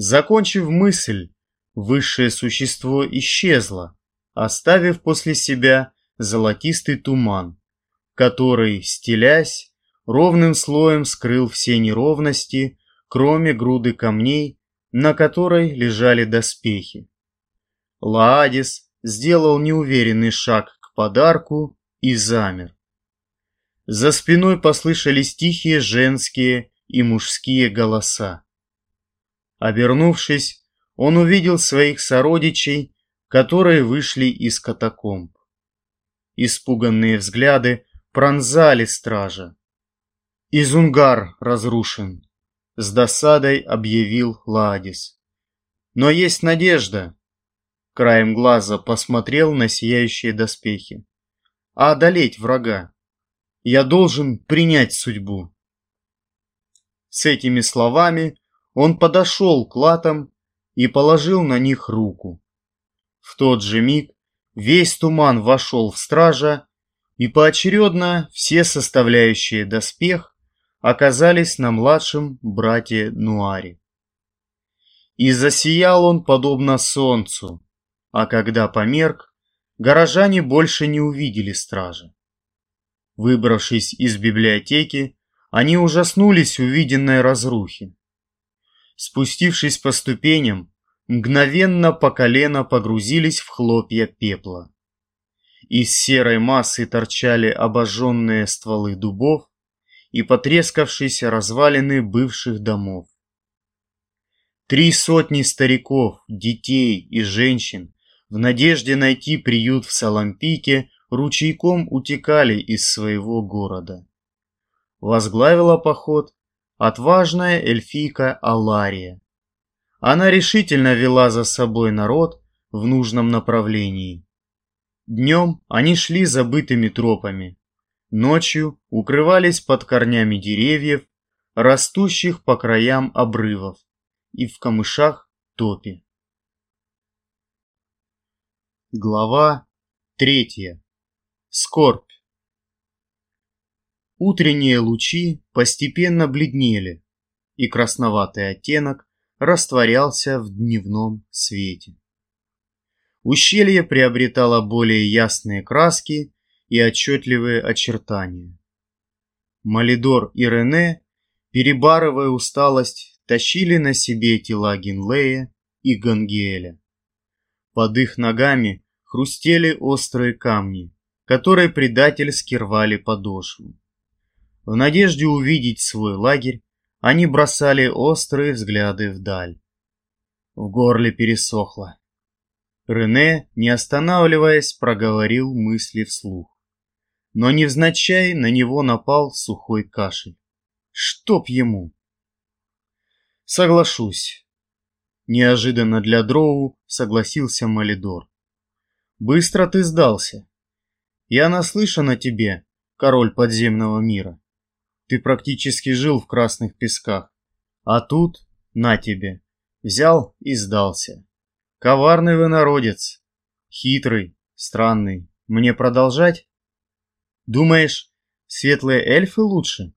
Закончив мысль, высшее существо исчезло, оставив после себя золотистый туман, который, стелясь, ровным слоем скрыл все неровности, кроме груды камней, на которой лежали доспехи. Лаадис сделал неуверенный шаг к подарку и замер. За спиной послышались тихие женские и мужские голоса. Обернувшись, он увидел своих сородичей, которые вышли из катакомб. Испуганные взгляды пронзали стража. «Изунгар разрушен», — с досадой объявил Ладис. «Но есть надежда». Краем глаза посмотрел на сияющие доспехи. «А одолеть врага? Я должен принять судьбу». С этими словами он подошел к латам и положил на них руку. В тот же миг весь туман вошел в стража, и поочередно все составляющие доспех оказались на младшем брате Нуаре. И засиял он подобно солнцу, а когда померк, горожане больше не увидели стража. Выбравшись из библиотеки, они ужаснулись увиденной разрухи спустившись по ступеням, мгновенно по колено погрузились в хлопья пепла. Из серой массы торчали обожженные стволы дубов, и потрескавшиеся развалины бывших домов. Три сотни стариков, детей и женщин в надежде найти приют в Салампике ручейком утекали из своего города. Возглавила поход отважная эльфийка Алария. Она решительно вела за собой народ в нужном направлении. Днем они шли забытыми тропами, ночью укрывались под корнями деревьев, растущих по краям обрывов и в камышах топи. Глава третья. Скорбь. Утренние лучи постепенно бледнели, и красноватый оттенок растворялся в дневном свете. Ущелье приобретало более ясные краски и отчетливые очертания. Малидор и Рене, перебарывая усталость, тащили на себе тела Гинлея и Гангиэля. Под их ногами хрустели острые камни, которые предательски рвали подошву. В надежде увидеть свой лагерь, они бросали острые взгляды вдаль. В горле пересохло. Рене, не останавливаясь, проговорил мысли вслух. Но невзначай на него напал сухой кашель. Чтоб ему! Соглашусь. Неожиданно для Дроу согласился Малидор. Быстро ты сдался. Я наслышан о тебе, король подземного мира. Ты практически жил в красных песках. А тут, на тебе, взял и сдался. Коварный вы народец. Хитрый, странный. Мне продолжать? Думаешь, светлые эльфы лучше?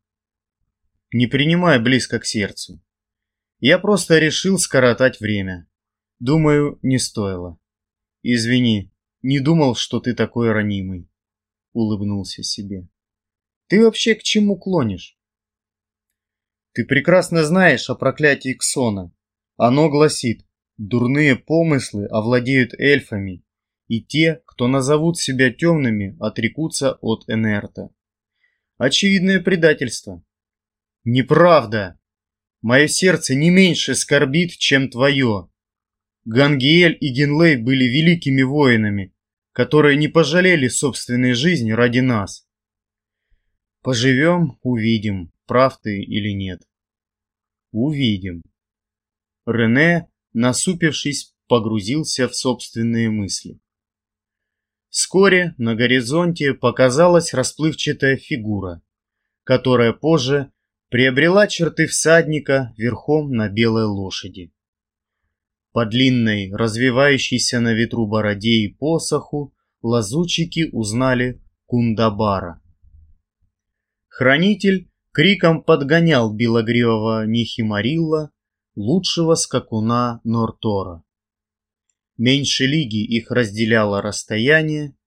Не принимай близко к сердцу. Я просто решил скоротать время. Думаю, не стоило. Извини, не думал, что ты такой ранимый. Улыбнулся себе. Ты вообще к чему клонишь? Ты прекрасно знаешь о проклятии Ксона. Оно гласит, дурные помыслы овладеют эльфами, и те, кто назовут себя темными, отрекутся от Энерта. Очевидное предательство. Неправда. Мое сердце не меньше скорбит, чем твое. Гангиэль и Генлей были великими воинами, которые не пожалели собственной жизни ради нас. Поживем, увидим, прав ты или нет. Увидим. Рене, насупившись, погрузился в собственные мысли. Вскоре на горизонте показалась расплывчатая фигура, которая позже приобрела черты всадника верхом на белой лошади. По длинной, развивающейся на ветру бороде и посоху лазутчики узнали Кундабара. Хранитель криком подгонял белогривого Нихимарилла, лучшего скакуна Нортора. Меньше лиги их разделяло расстояние,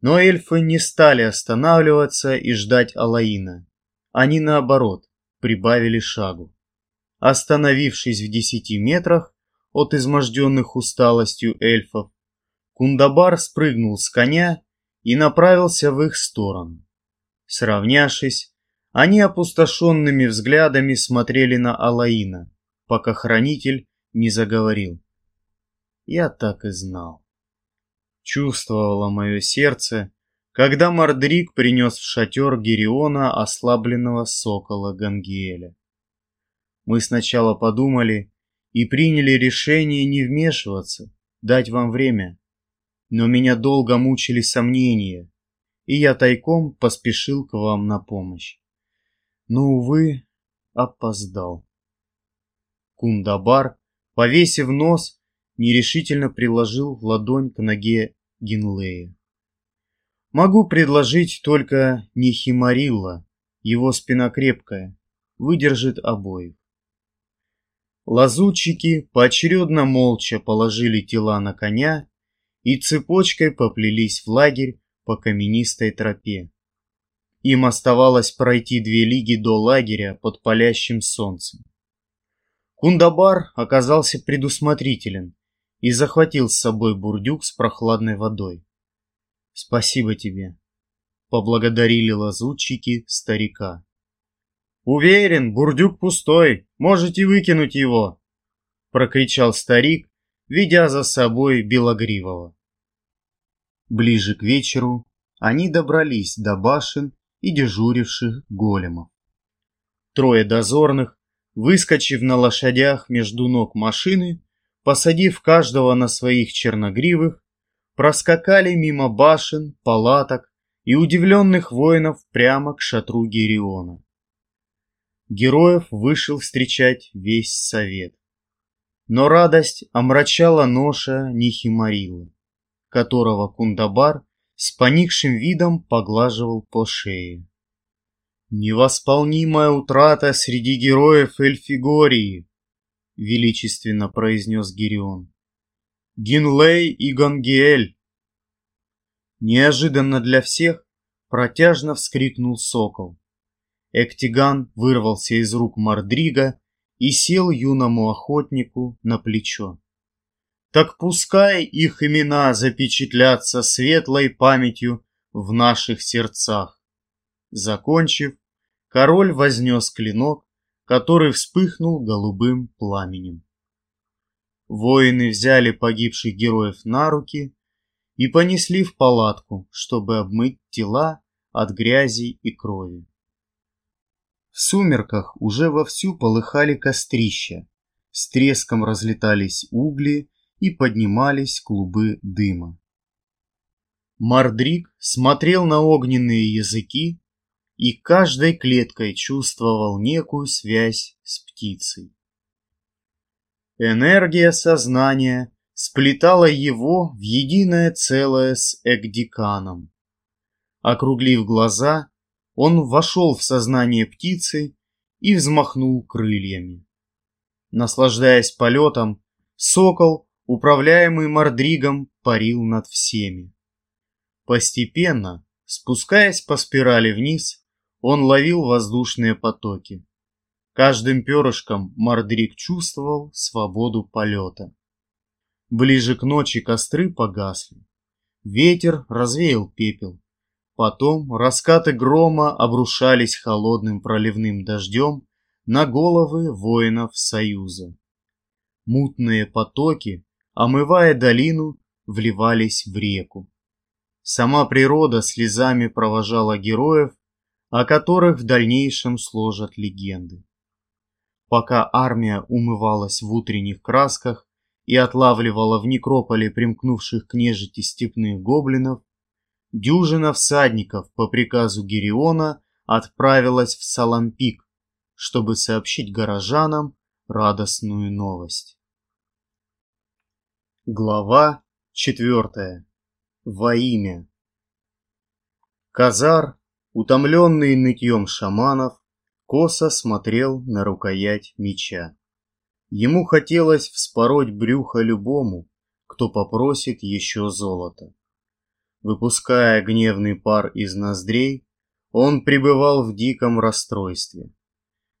но эльфы не стали останавливаться и ждать Алаина. Они, наоборот, прибавили шагу. Остановившись в десяти метрах от изможденных усталостью эльфов, Кундабар спрыгнул с коня и направился в их сторону. Сравнявшись, они опустошенными взглядами смотрели на Алаина, пока хранитель не заговорил. Я так и знал. Чувствовало мое сердце, когда Мордрик принес в шатер Гериона ослабленного сокола Гангиэля. Мы сначала подумали и приняли решение не вмешиваться, дать вам время. Но меня долго мучили сомнения, и я тайком поспешил к вам на помощь. Но, увы, опоздал. Кундабар, повесив нос, нерешительно приложил ладонь к ноге Гинлея. Могу предложить только не Химарилла, его спина крепкая, выдержит обоих. Лазутчики поочередно молча положили тела на коня и цепочкой поплелись в лагерь по каменистой тропе. Им оставалось пройти две лиги до лагеря под палящим солнцем. Кундабар оказался предусмотрителен и захватил с собой бурдюк с прохладной водой. Спасибо тебе. Поблагодарили лазутчики старика. Уверен, бурдюк пустой, можете выкинуть его, прокричал старик, ведя за собой Белогривого. Ближе к вечеру они добрались до башен и дежуривших големов. Трое дозорных, выскочив на лошадях между ног машины, посадив каждого на своих черногривых, проскакали мимо башен, палаток и удивленных воинов прямо к шатру Гериона. Героев вышел встречать весь совет. Но радость омрачала ноша Нихимарилы, которого Кундабар с поникшим видом поглаживал по шее. «Невосполнимая утрата среди героев Эльфигории», — величественно произнес Гирион. «Гинлей и Гангиэль». Неожиданно для всех протяжно вскрикнул сокол. Эктиган вырвался из рук Мардрига и сел юному охотнику на плечо. Так пускай их имена запечатлятся светлой памятью в наших сердцах. Закончив, король вознес клинок, который вспыхнул голубым пламенем. Воины взяли погибших героев на руки и понесли в палатку, чтобы обмыть тела от грязи и крови. В сумерках уже вовсю полыхали кострища, с треском разлетались угли и поднимались клубы дыма. Мардрик смотрел на огненные языки и каждой клеткой чувствовал некую связь с птицей. Энергия сознания сплетала его в единое целое с Эгдиканом. Округлив глаза, он вошел в сознание птицы и взмахнул крыльями. Наслаждаясь полетом, сокол, управляемый Мордригом, парил над всеми. Постепенно, спускаясь по спирали вниз, он ловил воздушные потоки. Каждым перышком Мордриг чувствовал свободу полета. Ближе к ночи костры погасли. Ветер развеял пепел. Потом раскаты грома обрушались холодным проливным дождем на головы воинов Союза. Мутные потоки, омывая долину, вливались в реку. Сама природа слезами провожала героев, о которых в дальнейшем сложат легенды. Пока армия умывалась в утренних красках и отлавливала в некрополе примкнувших к нежити степных гоблинов, дюжина всадников по приказу Гериона отправилась в Салампик, чтобы сообщить горожанам радостную новость. Глава четвертая. Во имя. Казар, утомленный нытьем шаманов, косо смотрел на рукоять меча. Ему хотелось вспороть брюхо любому, кто попросит еще золота. Выпуская гневный пар из ноздрей, он пребывал в диком расстройстве.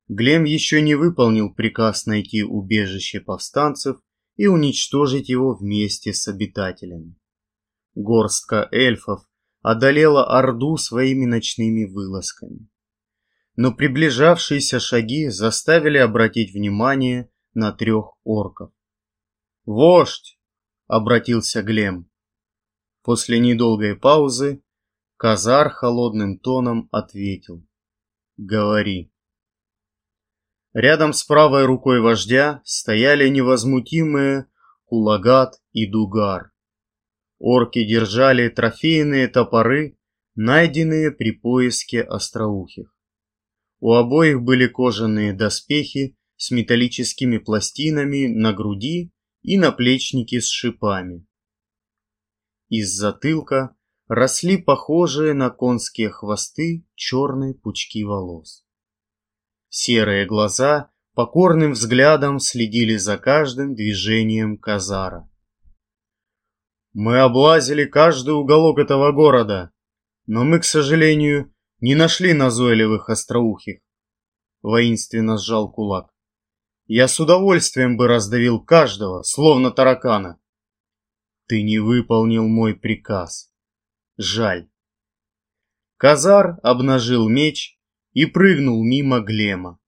Глем еще не выполнил приказ найти убежище повстанцев и уничтожить его вместе с обитателями. Горстка эльфов одолела Орду своими ночными вылазками. Но приближавшиеся шаги заставили обратить внимание на трех орков. «Вождь!» — обратился Глем. После недолгой паузы Казар холодным тоном ответил. «Говори». Рядом с правой рукой вождя стояли невозмутимые Кулагат и Дугар. Орки держали трофейные топоры, найденные при поиске остроухих. У обоих были кожаные доспехи с металлическими пластинами на груди и наплечники с шипами. Из затылка росли похожие на конские хвосты черные пучки волос. Серые глаза покорным взглядом следили за каждым движением Казара. Мы облазили каждый уголок этого города, но мы, к сожалению, не нашли назойливых остроухих. Воинственно сжал кулак. Я с удовольствием бы раздавил каждого, словно таракана. Ты не выполнил мой приказ. Жаль. Казар обнажил меч и прыгнул мимо Глема.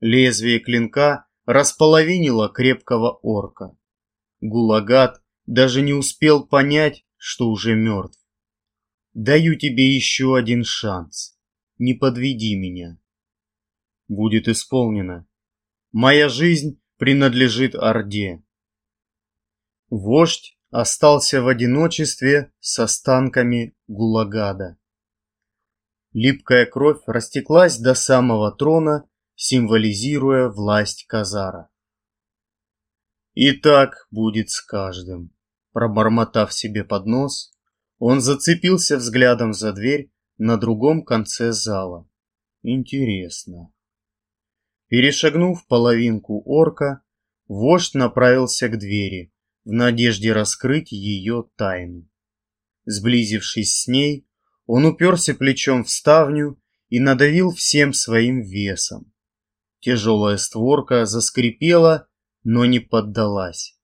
Лезвие клинка располовинило крепкого орка. Гулагат даже не успел понять, что уже мертв. Даю тебе еще один шанс. Не подведи меня. Будет исполнено. Моя жизнь принадлежит Орде. Вождь остался в одиночестве с останками Гулагада. Липкая кровь растеклась до самого трона, символизируя власть Казара. И так будет с каждым. Пробормотав себе под нос, он зацепился взглядом за дверь на другом конце зала. Интересно. Перешагнув половинку орка, вождь направился к двери, в надежде раскрыть ее тайну. Сблизившись с ней, он уперся плечом в ставню и надавил всем своим весом. Тяжелая створка заскрипела, но не поддалась.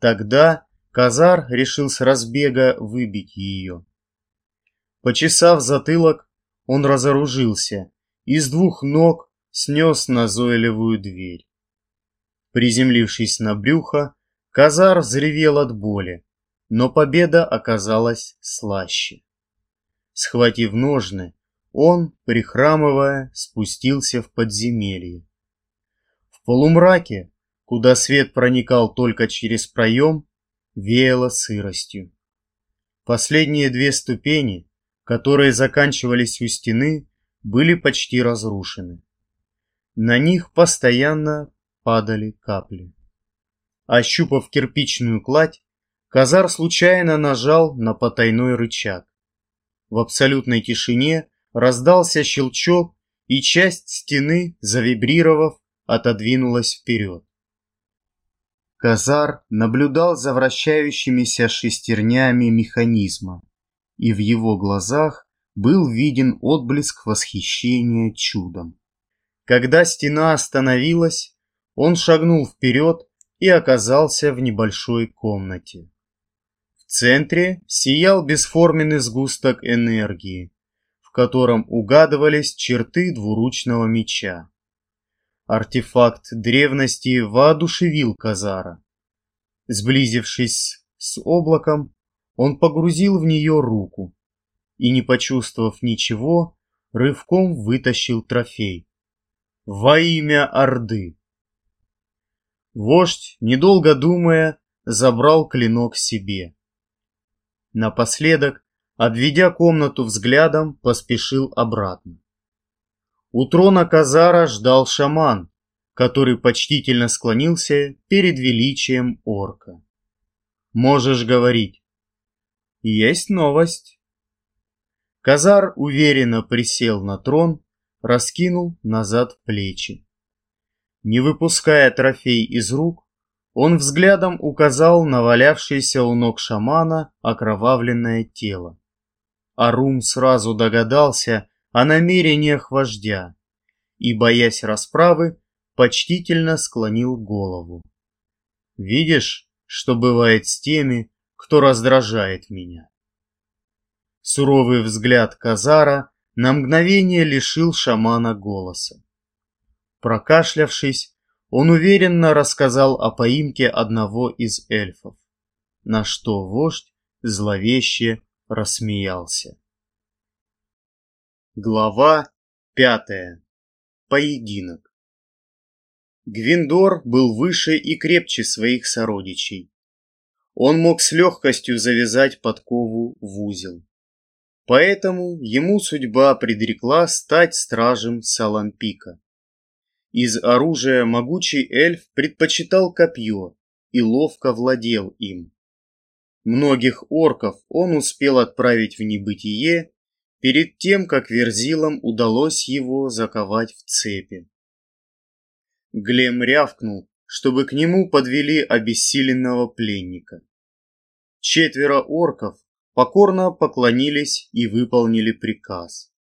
Тогда Казар решил с разбега выбить ее. Почесав затылок, он разоружился и с двух ног снес назойливую дверь. Приземлившись на брюхо, Казар взревел от боли, но победа оказалась слаще. Схватив ножны, он, прихрамывая, спустился в подземелье. В полумраке, куда свет проникал только через проем, веяло сыростью. Последние две ступени, которые заканчивались у стены, были почти разрушены. На них постоянно падали капли. Ощупав кирпичную кладь, Казар случайно нажал на потайной рычаг. В абсолютной тишине раздался щелчок, и часть стены, завибрировав, отодвинулась вперед. Казар наблюдал за вращающимися шестернями механизма, и в его глазах был виден отблеск восхищения чудом. Когда стена остановилась, он шагнул вперед и оказался в небольшой комнате. Центре сиял бесформенный сгусток энергии, в котором угадывались черты двуручного меча. Артефакт древности воодушевил Казара. Сблизившись с облаком, он погрузил в нее руку и, не почувствовав ничего, рывком вытащил трофей. Во имя Орды! Вождь, недолго думая, забрал клинок себе. Напоследок, обведя комнату взглядом, поспешил обратно. У трона Казара ждал шаман, который почтительно склонился перед величием орка. «Можешь говорить». «Есть новость». Казар уверенно присел на трон, раскинул назад плечи. Не выпуская трофей из рук, он взглядом указал на валявшееся у ног шамана окровавленное тело. Арум сразу догадался, о намерениях вождя и, боясь расправы, почтительно склонил голову. «Видишь, что бывает с теми, кто раздражает меня?» Суровый взгляд Казара на мгновение лишил шамана голоса. Прокашлявшись, он уверенно рассказал о поимке одного из эльфов, на что вождь зловеще рассмеялся. Глава пятая. Поединок. Гвиндор был выше и крепче своих сородичей. Он мог с легкостью завязать подкову в узел. Поэтому ему судьба предрекла стать стражем Салампика. Из оружия могучий эльф предпочитал копье и ловко владел им. Многих орков он успел отправить в небытие перед тем, как верзилам удалось его заковать в цепи. Глем рявкнул, чтобы к нему подвели обессиленного пленника. Четверо орков покорно поклонились и выполнили приказ.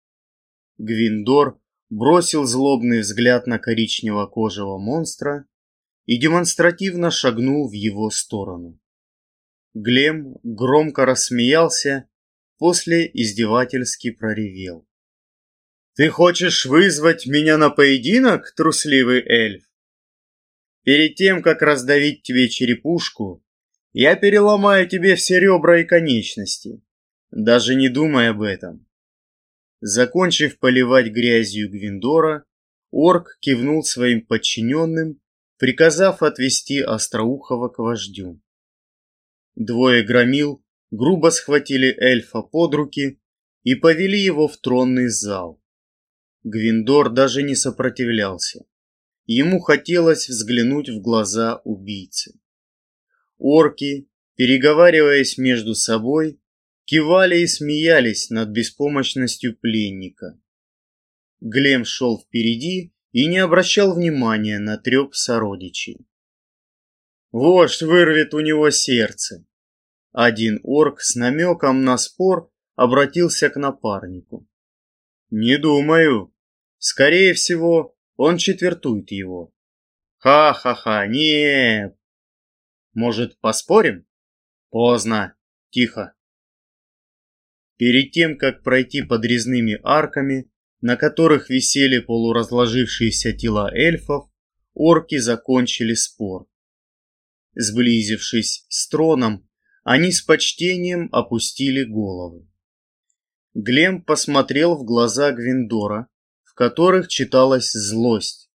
Гвиндор бросил злобный взгляд на коричнево-кожего монстра и демонстративно шагнул в его сторону. Глем громко рассмеялся После издевательски проревел. Ты хочешь вызвать меня на поединок, трусливый эльф? Перед тем, как раздавить тебе черепушку, я переломаю тебе все ребра и конечности. Даже не думай об этом. Закончив поливать грязью Гвиндора, орк кивнул своим подчиненным, приказав отвести Остроухова к вождю. Двое громил грубо схватили эльфа под руки и повели его в тронный зал. Гвиндор даже не сопротивлялся. Ему хотелось взглянуть в глаза убийцы. Орки, переговариваясь между собой, кивали и смеялись над беспомощностью пленника. Глем шел впереди и не обращал внимания на треп сородичей. Вождь вырвет у него сердце. Один орк с намеком на спор обратился к напарнику. Не думаю. Скорее всего, он четвертует его. Ха-ха-ха, нет. Может, поспорим? Поздно. Тихо. Перед тем, как пройти подрезными арками, на которых висели полуразложившиеся тела эльфов, орки закончили спор. Сблизившись с троном, они с почтением опустили головы. Глем посмотрел в глаза Гвиндора, в которых читалась злость.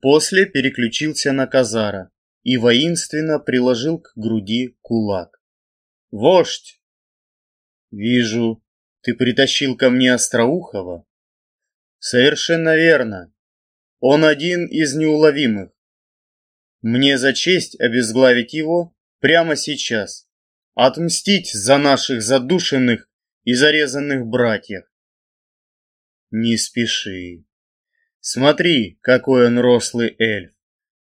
После переключился на Казара и воинственно приложил к груди кулак. «Вождь!» «Вижу, ты притащил ко мне Остроухова?» «Совершенно верно. Он один из неуловимых. Мне за честь обезглавить его прямо сейчас, отмстить за наших задушенных и зарезанных братьев. Не спеши. Смотри, какой он рослый эльф.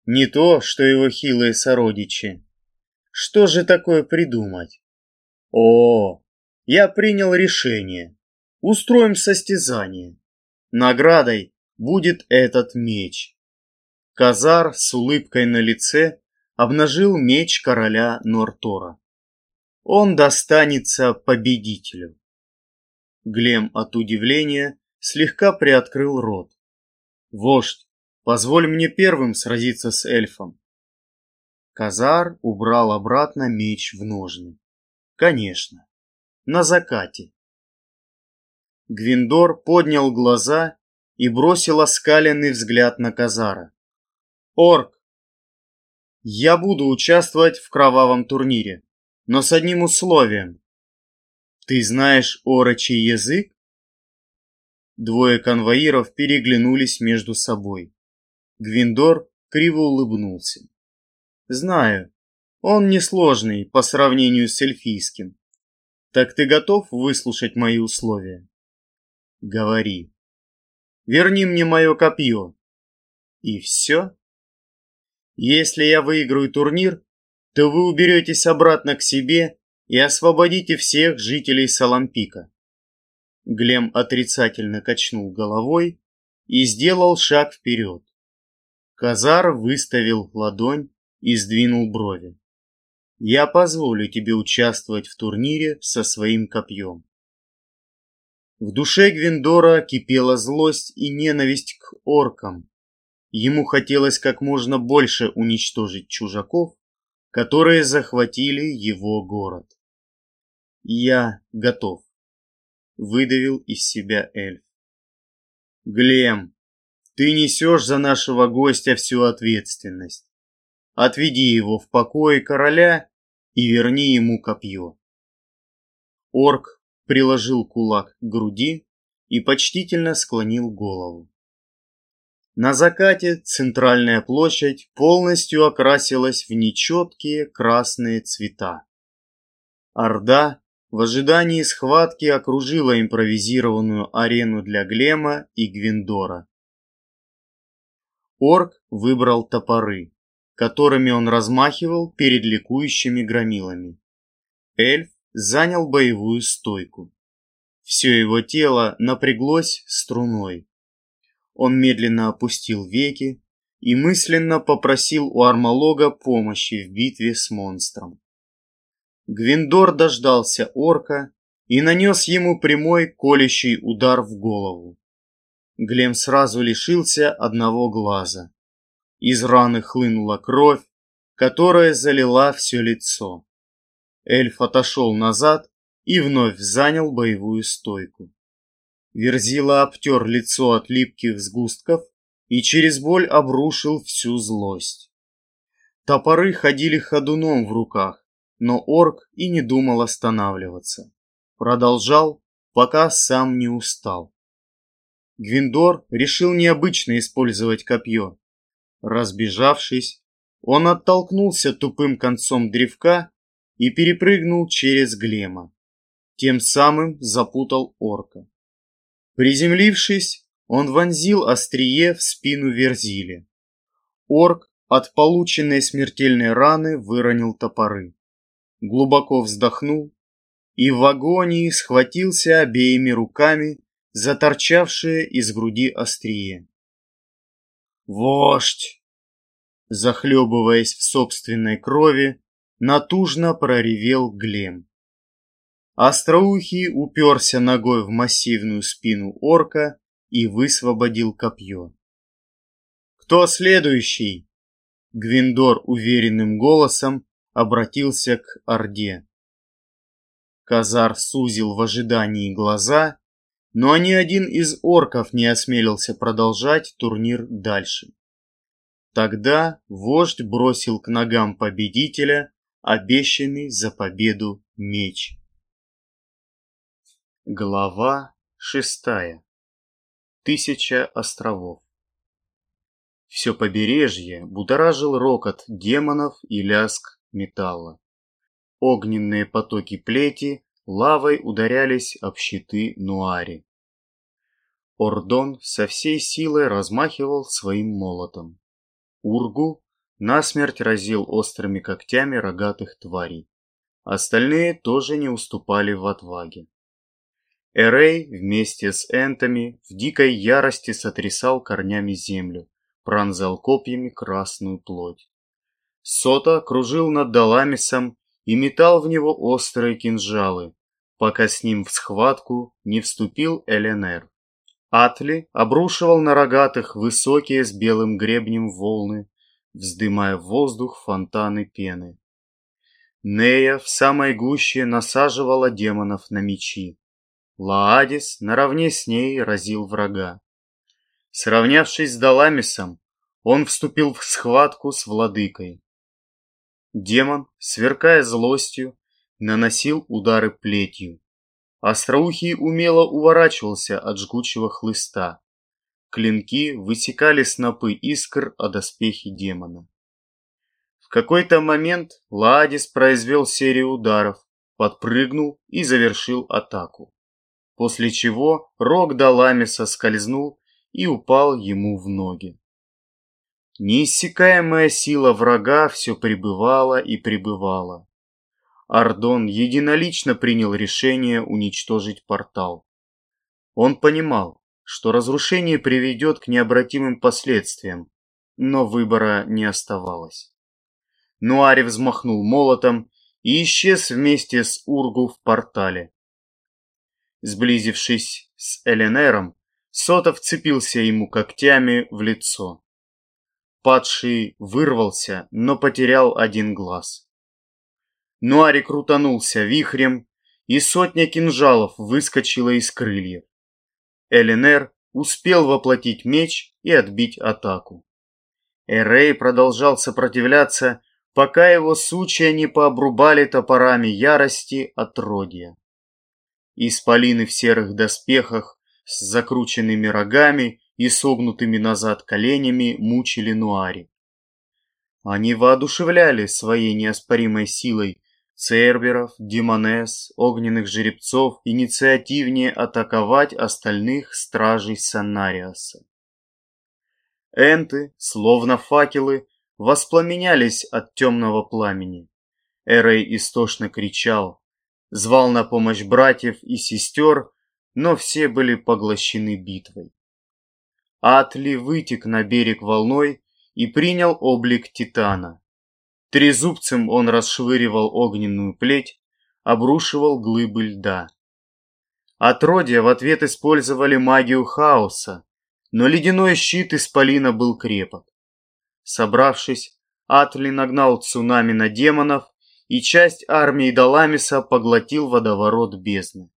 Не то, что его хилые сородичи. Что же такое придумать? О, я принял решение. Устроим состязание. Наградой будет этот меч. Казар с улыбкой на лице обнажил меч короля Нортора. Он достанется победителю. Глем от удивления слегка приоткрыл рот. «Вождь, позволь мне первым сразиться с эльфом». Казар убрал обратно меч в ножны. «Конечно, на закате». Гвиндор поднял глаза и бросил оскаленный взгляд на Казара. «Орк, я буду участвовать в кровавом турнире, но с одним условием. Ты знаешь орочий язык? Двое конвоиров переглянулись между собой. Гвиндор криво улыбнулся. Знаю, он несложный по сравнению с эльфийским. Так ты готов выслушать мои условия? Говори. Верни мне мое копье. И все? Если я выиграю турнир, то вы уберетесь обратно к себе и освободите всех жителей Салампика. Глем отрицательно качнул головой и сделал шаг вперед. Казар выставил ладонь и сдвинул брови. Я позволю тебе участвовать в турнире со своим копьем. В душе Гвиндора кипела злость и ненависть к оркам. Ему хотелось как можно больше уничтожить чужаков, которые захватили его город. «Я готов», — выдавил из себя эльф. «Глем, ты несешь за нашего гостя всю ответственность. Отведи его в покое короля и верни ему копье». Орк приложил кулак к груди и почтительно склонил голову. На закате центральная площадь полностью окрасилась в нечеткие красные цвета. Орда в ожидании схватки окружила импровизированную арену для Глема и Гвиндора. Орк выбрал топоры, которыми он размахивал перед ликующими громилами. Эльф занял боевую стойку. Все его тело напряглось струной. Он медленно опустил веки и мысленно попросил у армалога помощи в битве с монстром. Гвиндор дождался орка и нанес ему прямой колющий удар в голову. Глем сразу лишился одного глаза. Из раны хлынула кровь, которая залила все лицо. Эльф отошел назад и вновь занял боевую стойку. Верзила обтер лицо от липких сгустков и через боль обрушил всю злость. Топоры ходили ходуном в руках, но орк и не думал останавливаться. Продолжал, пока сам не устал. Гвиндор решил необычно использовать копье. Разбежавшись, он оттолкнулся тупым концом древка и перепрыгнул через Глема. Тем самым запутал орка. Приземлившись, он вонзил острие в спину Верзиле. Орк от полученной смертельной раны выронил топоры. Глубоко вздохнул и в агонии схватился обеими руками за торчавшее из груди острие. «Вождь!» Захлебываясь в собственной крови, натужно проревел Глем. Остроухий уперся ногой в массивную спину орка и высвободил копье. «Кто следующий?» Гвиндор уверенным голосом обратился к Орде. Казар сузил в ожидании глаза, но ни один из орков не осмелился продолжать турнир дальше. Тогда вождь бросил к ногам победителя обещанный за победу меч. Глава шестая. Тысяча островов. Все побережье будоражил рокот демонов и ляск металла. Огненные потоки плети лавой ударялись об щиты Нуари. Ордон со всей силой размахивал своим молотом. Ургу насмерть разил острыми когтями рогатых тварей. Остальные тоже не уступали в отваге. Эрей вместе с энтами в дикой ярости сотрясал корнями землю, пронзал копьями красную плоть. Сота кружил над Даламисом и метал в него острые кинжалы, пока с ним в схватку не вступил Эленер. Атли обрушивал на рогатых высокие с белым гребнем волны, вздымая в воздух фонтаны пены. Нея в самой гуще насаживала демонов на мечи. Лаадис наравне с ней разил врага. Сравнявшись с Даламисом, он вступил в схватку с владыкой. Демон, сверкая злостью, наносил удары плетью. Остроухий умело уворачивался от жгучего хлыста. Клинки высекали снопы искр о доспехи демона. В какой-то момент Ладис произвел серию ударов, подпрыгнул и завершил атаку. После чего рог Даламиса скользнул и упал ему в ноги. Неиссякаемая сила врага все пребывала и пребывала. Ардон единолично принял решение уничтожить портал. Он понимал, что разрушение приведет к необратимым последствиям, но выбора не оставалось. Нуари взмахнул молотом и исчез вместе с Ургу в портале. Сблизившись с Эленером, Сота вцепился ему когтями в лицо. Падший вырвался, но потерял один глаз. Нуари крутанулся вихрем, и сотня кинжалов выскочила из крыльев. Эленер успел воплотить меч и отбить атаку. Эрей продолжал сопротивляться, пока его сучья не пообрубали топорами ярости отродья. Исполины в серых доспехах с закрученными рогами и согнутыми назад коленями мучили Нуари. Они воодушевляли своей неоспоримой силой Церберов, Демонес, огненных жеребцов инициативнее атаковать остальных стражей Санариаса. Энты, словно факелы, воспламенялись от темного пламени. Эрей истошно кричал, звал на помощь братьев и сестер, но все были поглощены битвой. Атли вытек на берег волной и принял облик Титана. Трезубцем он расшвыривал огненную плеть, обрушивал глыбы льда. Отродья в ответ использовали магию хаоса, но ледяной щит исполина был крепок. Собравшись, Атли нагнал цунами на демонов, и часть армии Даламиса поглотил водоворот бездны.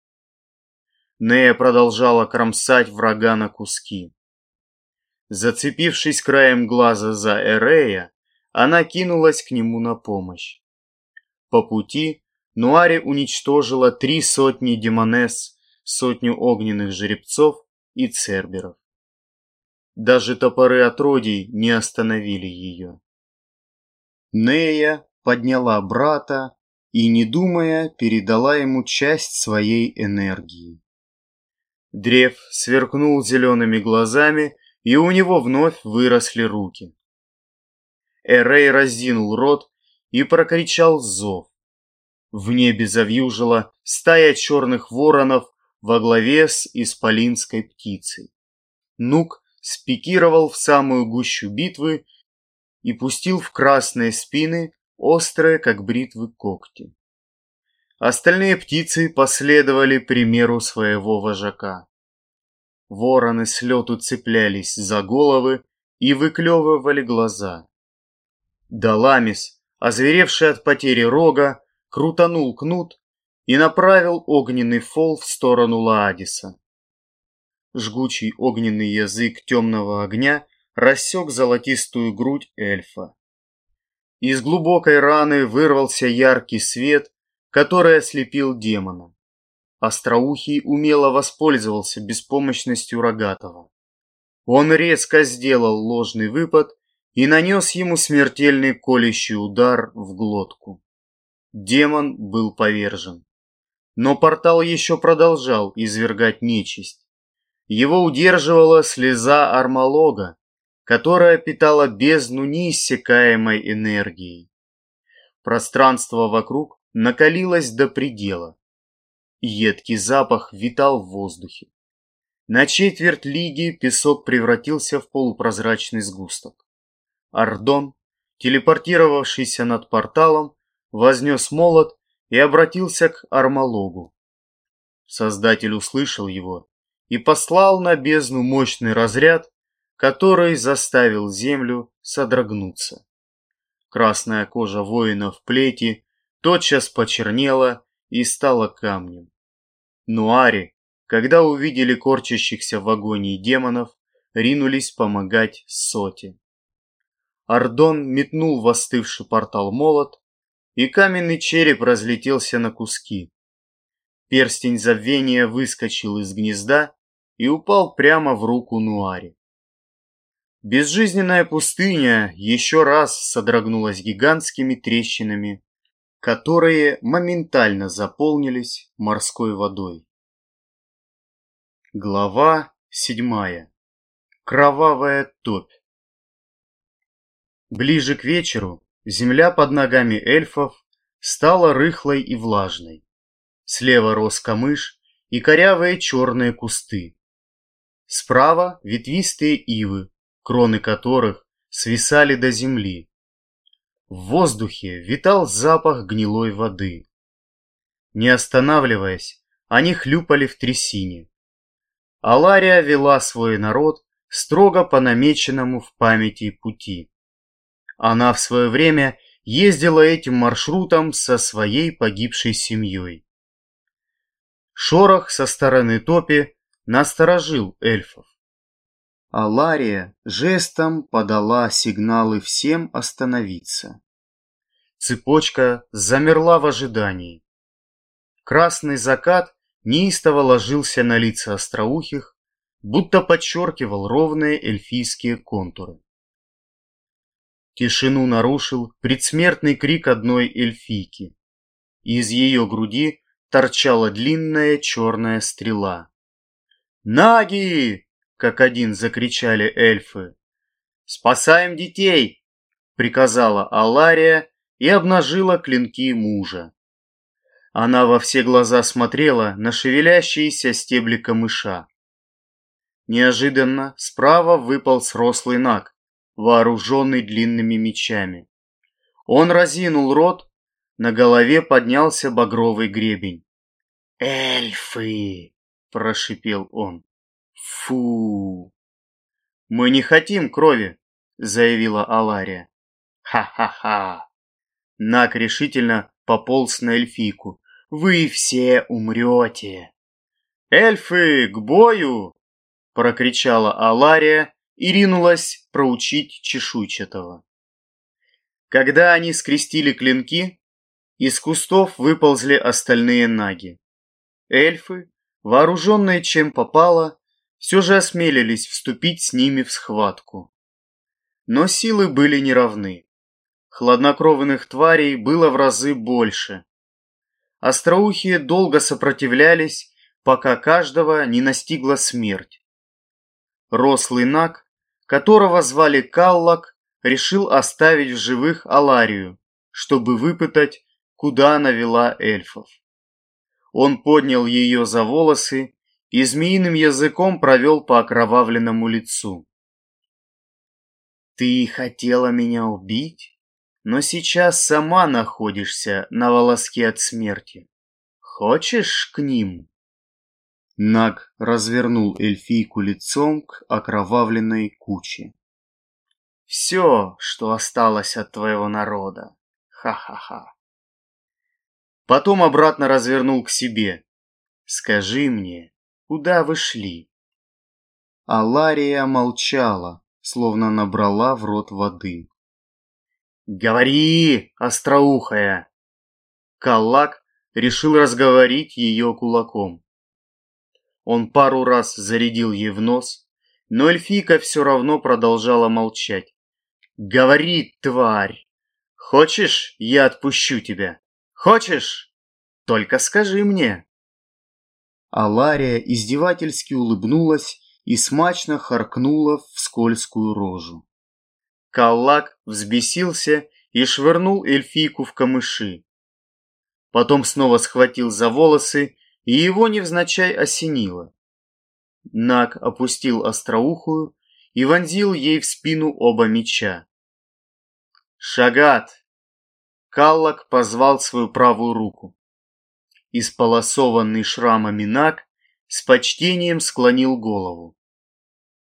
Нея продолжала кромсать врага на куски. Зацепившись краем глаза за Эрея, она кинулась к нему на помощь. По пути Нуари уничтожила три сотни демонес, сотню огненных жеребцов и церберов. Даже топоры отродий не остановили ее. Нея подняла брата и, не думая, передала ему часть своей энергии. Древ сверкнул зелеными глазами, и у него вновь выросли руки. Эрей раздинул рот и прокричал зов. В небе завьюжила стая черных воронов во главе с исполинской птицей. Нук спикировал в самую гущу битвы и пустил в красные спины острые, как бритвы, когти. Остальные птицы последовали примеру своего вожака. Вороны с лету цеплялись за головы и выклевывали глаза. Даламис, озверевший от потери рога, крутанул кнут и направил огненный фол в сторону Лаадиса. Жгучий огненный язык темного огня рассек золотистую грудь эльфа. Из глубокой раны вырвался яркий свет, который ослепил демона. Остроухий умело воспользовался беспомощностью Рогатого. Он резко сделал ложный выпад и нанес ему смертельный колющий удар в глотку. Демон был повержен. Но портал еще продолжал извергать нечисть. Его удерживала слеза Армалога, которая питала бездну неиссякаемой энергией. Пространство вокруг накалилось до предела. Едкий запах витал в воздухе. На четверть лиги песок превратился в полупрозрачный сгусток. Ардон, телепортировавшийся над порталом, вознес молот и обратился к Армалогу. Создатель услышал его и послал на бездну мощный разряд, который заставил землю содрогнуться. Красная кожа воина в плети тотчас почернела и стала камнем. Нуари, когда увидели корчащихся в агонии демонов, ринулись помогать Соте. Ардон метнул в остывший портал молот, и каменный череп разлетелся на куски. Перстень забвения выскочил из гнезда и упал прямо в руку Нуари. Безжизненная пустыня еще раз содрогнулась гигантскими трещинами, которые моментально заполнились морской водой. Глава седьмая. Кровавая топь. Ближе к вечеру Земля под ногами эльфов стала рыхлой и влажной. Слева рос камыш и корявые черные кусты. Справа ветвистые ивы, кроны которых свисали до земли. В воздухе витал запах гнилой воды. Не останавливаясь, они хлюпали в трясине. Алария вела свой народ строго по намеченному в памяти пути. Она в свое время ездила этим маршрутом со своей погибшей семьей. Шорох со стороны топи насторожил эльфов. Алария жестом подала сигналы всем остановиться. Цепочка замерла в ожидании. Красный закат неистово ложился на лица остроухих, будто подчеркивал ровные эльфийские контуры. Тишину нарушил предсмертный крик одной эльфийки. Из ее груди торчала длинная черная стрела. «Наги!» — как один закричали эльфы. «Спасаем детей!» — приказала Алария и обнажила клинки мужа. Она во все глаза смотрела на шевелящиеся стебли камыша. Неожиданно справа выпал срослый наг вооруженный длинными мечами. Он разинул рот, на голове поднялся багровый гребень. «Эльфы!» — прошипел он. «Фу!» «Мы не хотим крови», — заявила Алария. «Ха-ха-ха!» Нак решительно пополз на эльфийку. «Вы все умрете!» «Эльфы, к бою!» — прокричала Алария и ринулась проучить чешуйчатого. Когда они скрестили клинки, из кустов выползли остальные наги. Эльфы, вооруженные чем попало, все же осмелились вступить с ними в схватку. Но силы были неравны. Хладнокровных тварей было в разы больше. Остроухие долго сопротивлялись, пока каждого не настигла смерть. Рослый наг, которого звали Каллак, решил оставить в живых Аларию, чтобы выпытать, куда она вела эльфов. Он поднял ее за волосы и змеиным языком провел по окровавленному лицу. «Ты хотела меня убить, но сейчас сама находишься на волоске от смерти. Хочешь к ним?» Наг развернул эльфийку лицом к окровавленной куче. «Все, что осталось от твоего народа. Ха-ха-ха!» Потом обратно развернул к себе. «Скажи мне, куда вы шли?» А Лария молчала, словно набрала в рот воды. «Говори, остроухая!» Каллак решил разговорить ее кулаком. Он пару раз зарядил ей в нос, но эльфийка все равно продолжала молчать. «Говори, тварь! Хочешь, я отпущу тебя? Хочешь? Только скажи мне!» Алария издевательски улыбнулась и смачно харкнула в скользкую рожу. Каллак взбесился и швырнул эльфийку в камыши. Потом снова схватил за волосы и его невзначай осенило. Наг опустил остроухую и вонзил ей в спину оба меча. «Шагат!» Каллак позвал свою правую руку. Исполосованный шрамами Наг с почтением склонил голову.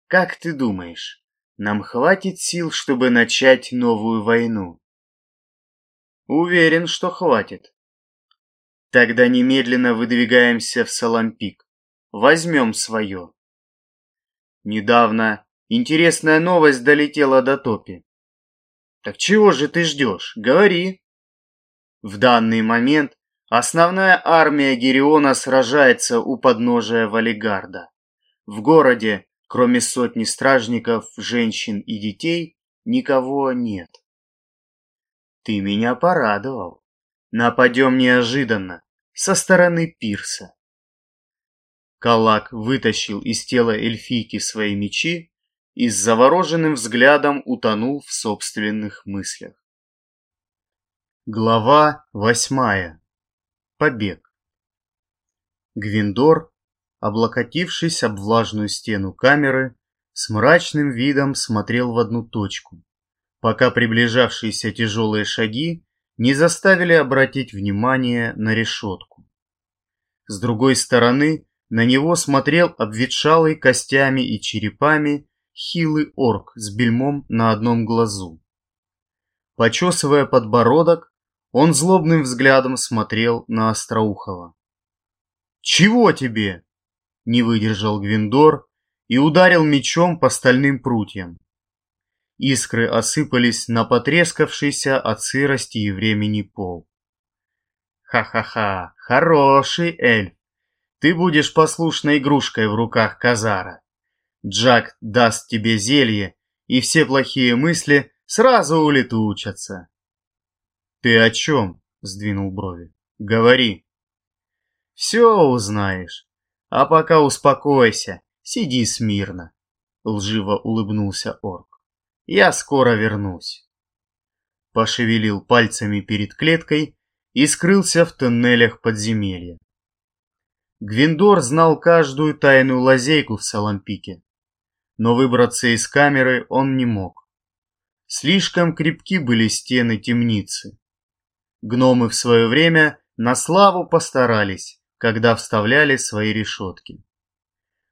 «Как ты думаешь, нам хватит сил, чтобы начать новую войну?» «Уверен, что хватит», Тогда немедленно выдвигаемся в Салампик. Возьмем свое. Недавно интересная новость долетела до Топи. Так чего же ты ждешь? Говори. В данный момент основная армия Гериона сражается у подножия Валигарда. В городе, кроме сотни стражников, женщин и детей, никого нет. Ты меня порадовал. Нападем неожиданно, со стороны пирса. Калак вытащил из тела эльфийки свои мечи и с завороженным взглядом утонул в собственных мыслях. Глава восьмая. Побег. Гвиндор, облокотившись об влажную стену камеры, с мрачным видом смотрел в одну точку, пока приближавшиеся тяжелые шаги не заставили обратить внимание на решетку. С другой стороны на него смотрел обветшалый костями и черепами хилый орк с бельмом на одном глазу. Почесывая подбородок, он злобным взглядом смотрел на Остроухова. «Чего тебе?» — не выдержал Гвиндор и ударил мечом по стальным прутьям. Искры осыпались на потрескавшийся от сырости и времени пол. «Ха-ха-ха, хороший эльф! Ты будешь послушной игрушкой в руках Казара. Джак даст тебе зелье, и все плохие мысли сразу улетучатся». «Ты о чем?» — сдвинул брови. «Говори». «Все узнаешь. А пока успокойся, сиди смирно», — лживо улыбнулся орк. Я скоро вернусь. Пошевелил пальцами перед клеткой и скрылся в тоннелях подземелья. Гвиндор знал каждую тайную лазейку в Салампике, но выбраться из камеры он не мог. Слишком крепки были стены темницы. Гномы в свое время на славу постарались, когда вставляли свои решетки.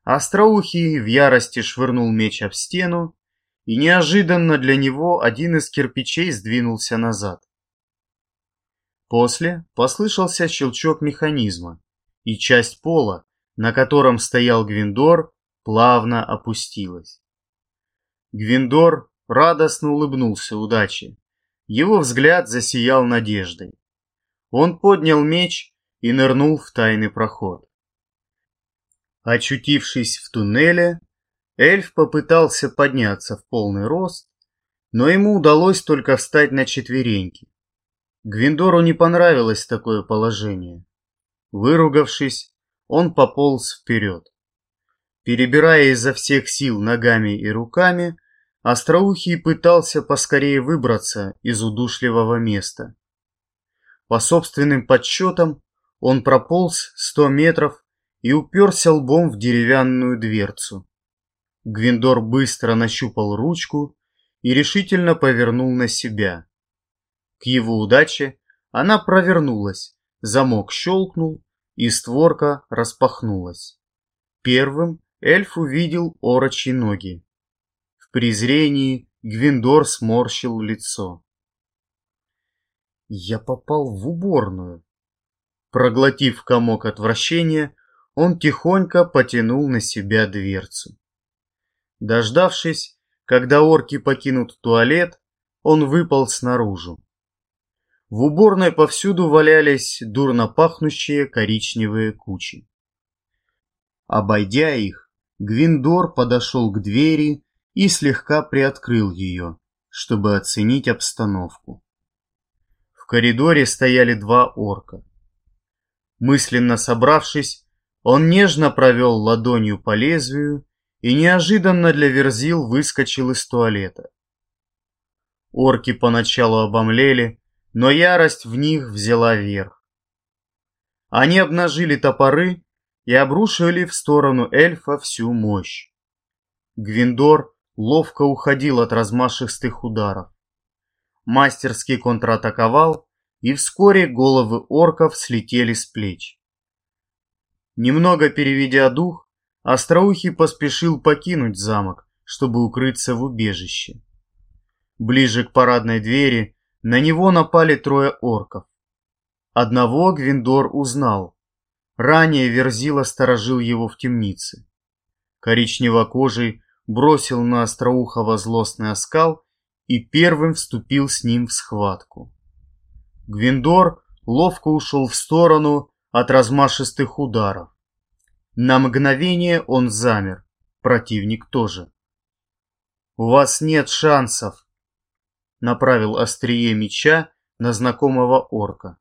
Остроухий в ярости швырнул меч об стену, и неожиданно для него один из кирпичей сдвинулся назад. После послышался щелчок механизма, и часть пола, на котором стоял Гвиндор, плавно опустилась. Гвиндор радостно улыбнулся удаче. Его взгляд засиял надеждой. Он поднял меч и нырнул в тайный проход. Очутившись в туннеле, эльф попытался подняться в полный рост, но ему удалось только встать на четвереньки. Гвиндору не понравилось такое положение. Выругавшись, он пополз вперед. Перебирая изо всех сил ногами и руками, Остроухий пытался поскорее выбраться из удушливого места. По собственным подсчетам, он прополз сто метров и уперся лбом в деревянную дверцу. Гвиндор быстро нащупал ручку и решительно повернул на себя. К его удаче она провернулась, замок щелкнул, и створка распахнулась. Первым эльф увидел орочьи ноги. Презрении Гвиндор сморщил лицо. Я попал в уборную. Проглотив комок отвращения, он тихонько потянул на себя дверцу. Дождавшись, когда орки покинут туалет, он выпал снаружи. В уборной повсюду валялись дурно пахнущие коричневые кучи. Обойдя их, Гвиндор подошел к двери и слегка приоткрыл ее, чтобы оценить обстановку. В коридоре стояли два орка. Мысленно собравшись, он нежно провел ладонью по лезвию и неожиданно для Верзил выскочил из туалета. Орки поначалу обомлели, но ярость в них взяла верх. Они обнажили топоры и обрушили в сторону эльфа всю мощь. Гвиндор ловко уходил от размашистых ударов. Мастерски контратаковал, и вскоре головы орков слетели с плеч. Немного переведя дух, Остроухий поспешил покинуть замок, чтобы укрыться в убежище. Ближе к парадной двери на него напали трое орков. Одного Гвиндор узнал. Ранее Верзила сторожил его в темнице. Коричневокожий бросил на Остроухова злостный оскал и первым вступил с ним в схватку. Гвиндор ловко ушел в сторону от размашистых ударов. На мгновение он замер, противник тоже. «У вас нет шансов», — направил острие меча на знакомого орка.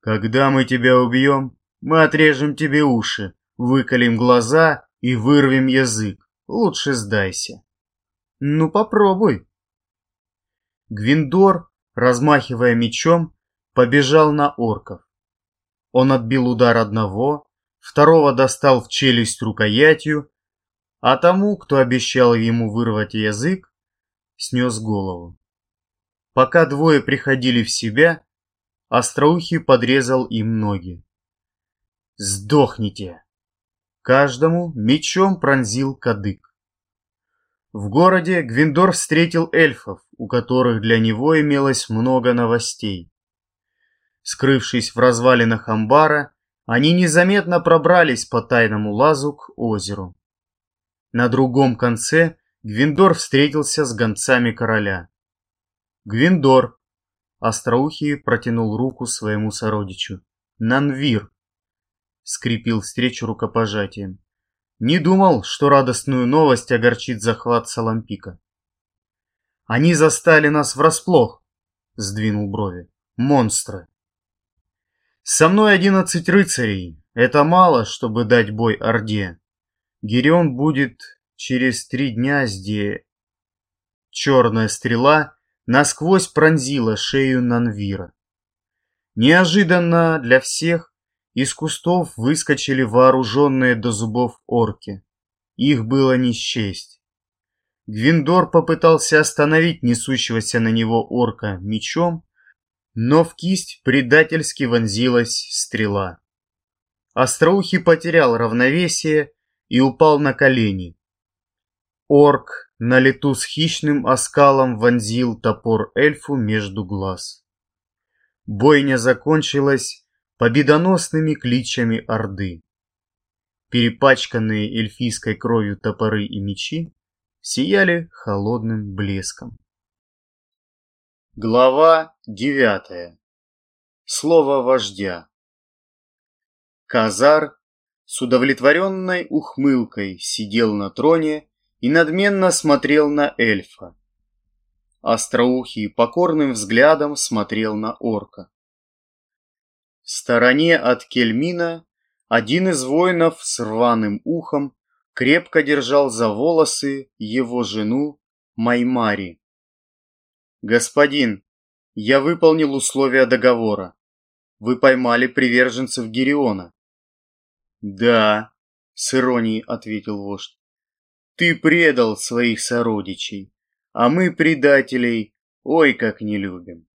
«Когда мы тебя убьем, мы отрежем тебе уши, выколем глаза и вырвем язык. Лучше сдайся». «Ну попробуй». Гвиндор, размахивая мечом, побежал на орков. Он отбил удар одного, второго достал в челюсть рукоятью, а тому, кто обещал ему вырвать язык, снес голову. Пока двое приходили в себя, Остроухий подрезал им ноги. «Сдохните!» Каждому мечом пронзил кадык. В городе Гвиндор встретил эльфов, у которых для него имелось много новостей. Скрывшись в развалинах амбара, они незаметно пробрались по тайному лазу к озеру. На другом конце Гвиндор встретился с гонцами короля. «Гвиндор!» Остроухий протянул руку своему сородичу. «Нанвир!» Скрепил встречу рукопожатием. Не думал, что радостную новость огорчит захват Салампика. «Они застали нас врасплох!» Сдвинул брови. «Монстры!» Со мной одиннадцать рыцарей. Это мало, чтобы дать бой Орде. Гирион будет через три дня здесь. Черная стрела насквозь пронзила шею Нанвира. Неожиданно для всех из кустов выскочили вооруженные до зубов орки. Их было не счесть. Гвиндор попытался остановить несущегося на него орка мечом, но в кисть предательски вонзилась стрела. Остроухий потерял равновесие и упал на колени. Орк на лету с хищным оскалом вонзил топор эльфу между глаз. Бойня закончилась победоносными кличами Орды. Перепачканные эльфийской кровью топоры и мечи сияли холодным блеском. Глава девятая. Слово вождя. Казар с удовлетворенной ухмылкой сидел на троне и надменно смотрел на эльфа. Остроухий покорным взглядом смотрел на орка. Стороне от Кельмина один из воинов с рваным ухом крепко держал за волосы его жену Маймари. «Господин, я выполнил условия договора. Вы поймали приверженцев Гериона». «Да», — с иронией ответил вождь. «Ты предал своих сородичей, а мы предателей ой как не любим.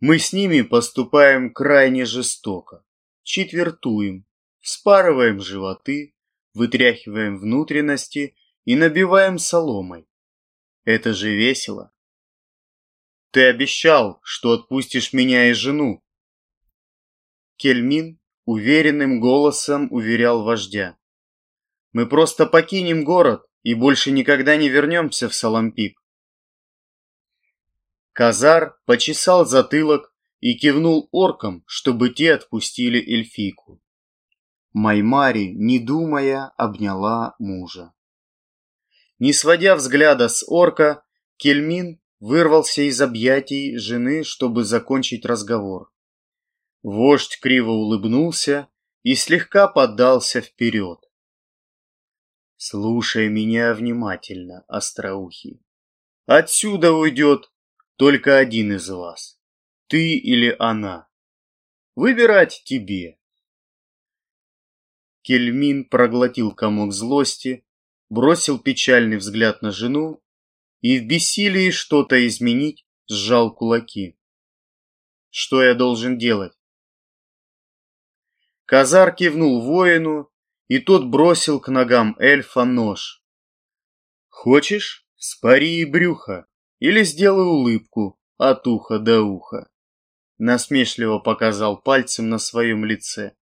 Мы с ними поступаем крайне жестоко, четвертуем, вспарываем животы, вытряхиваем внутренности и набиваем соломой. Это же весело. Ты обещал, что отпустишь меня и жену. Кельмин уверенным голосом уверял вождя. Мы просто покинем город и больше никогда не вернемся в Салампик. Казар почесал затылок и кивнул оркам, чтобы те отпустили эльфийку. Маймари, не думая, обняла мужа. Не сводя взгляда с орка, Кельмин вырвался из объятий жены, чтобы закончить разговор. Вождь криво улыбнулся и слегка поддался вперед. «Слушай меня внимательно, остроухий. Отсюда уйдет только один из вас. Ты или она. Выбирать тебе. Кельмин проглотил комок злости, бросил печальный взгляд на жену и в бессилии что-то изменить сжал кулаки. Что я должен делать? Казар кивнул воину, и тот бросил к ногам эльфа нож. Хочешь, спари и брюхо. Или сделай улыбку от уха до уха. Насмешливо показал пальцем на своем лице.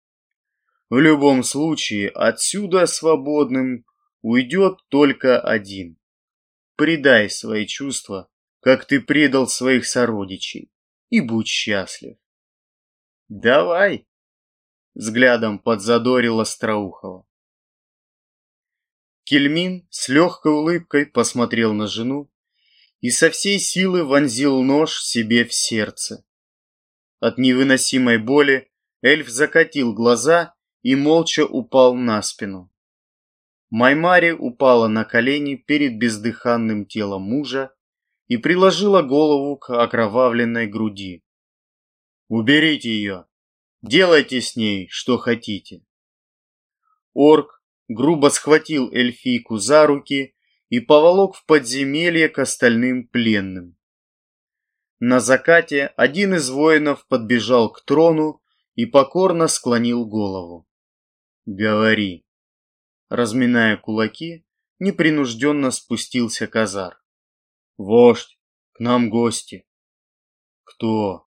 В любом случае, отсюда свободным уйдет только один. Предай свои чувства, как ты предал своих сородичей, и будь счастлив. Давай, взглядом подзадорил Остроухова. Кельмин с легкой улыбкой посмотрел на жену и со всей силы вонзил нож себе в сердце. От невыносимой боли эльф закатил глаза и молча упал на спину. Маймари упала на колени перед бездыханным телом мужа и приложила голову к окровавленной груди. «Уберите ее! Делайте с ней, что хотите!» Орк грубо схватил эльфийку за руки и поволок в подземелье к остальным пленным. На закате один из воинов подбежал к трону и покорно склонил голову. «Говори». Разминая кулаки, непринужденно спустился Казар. «Вождь, к нам гости». «Кто?»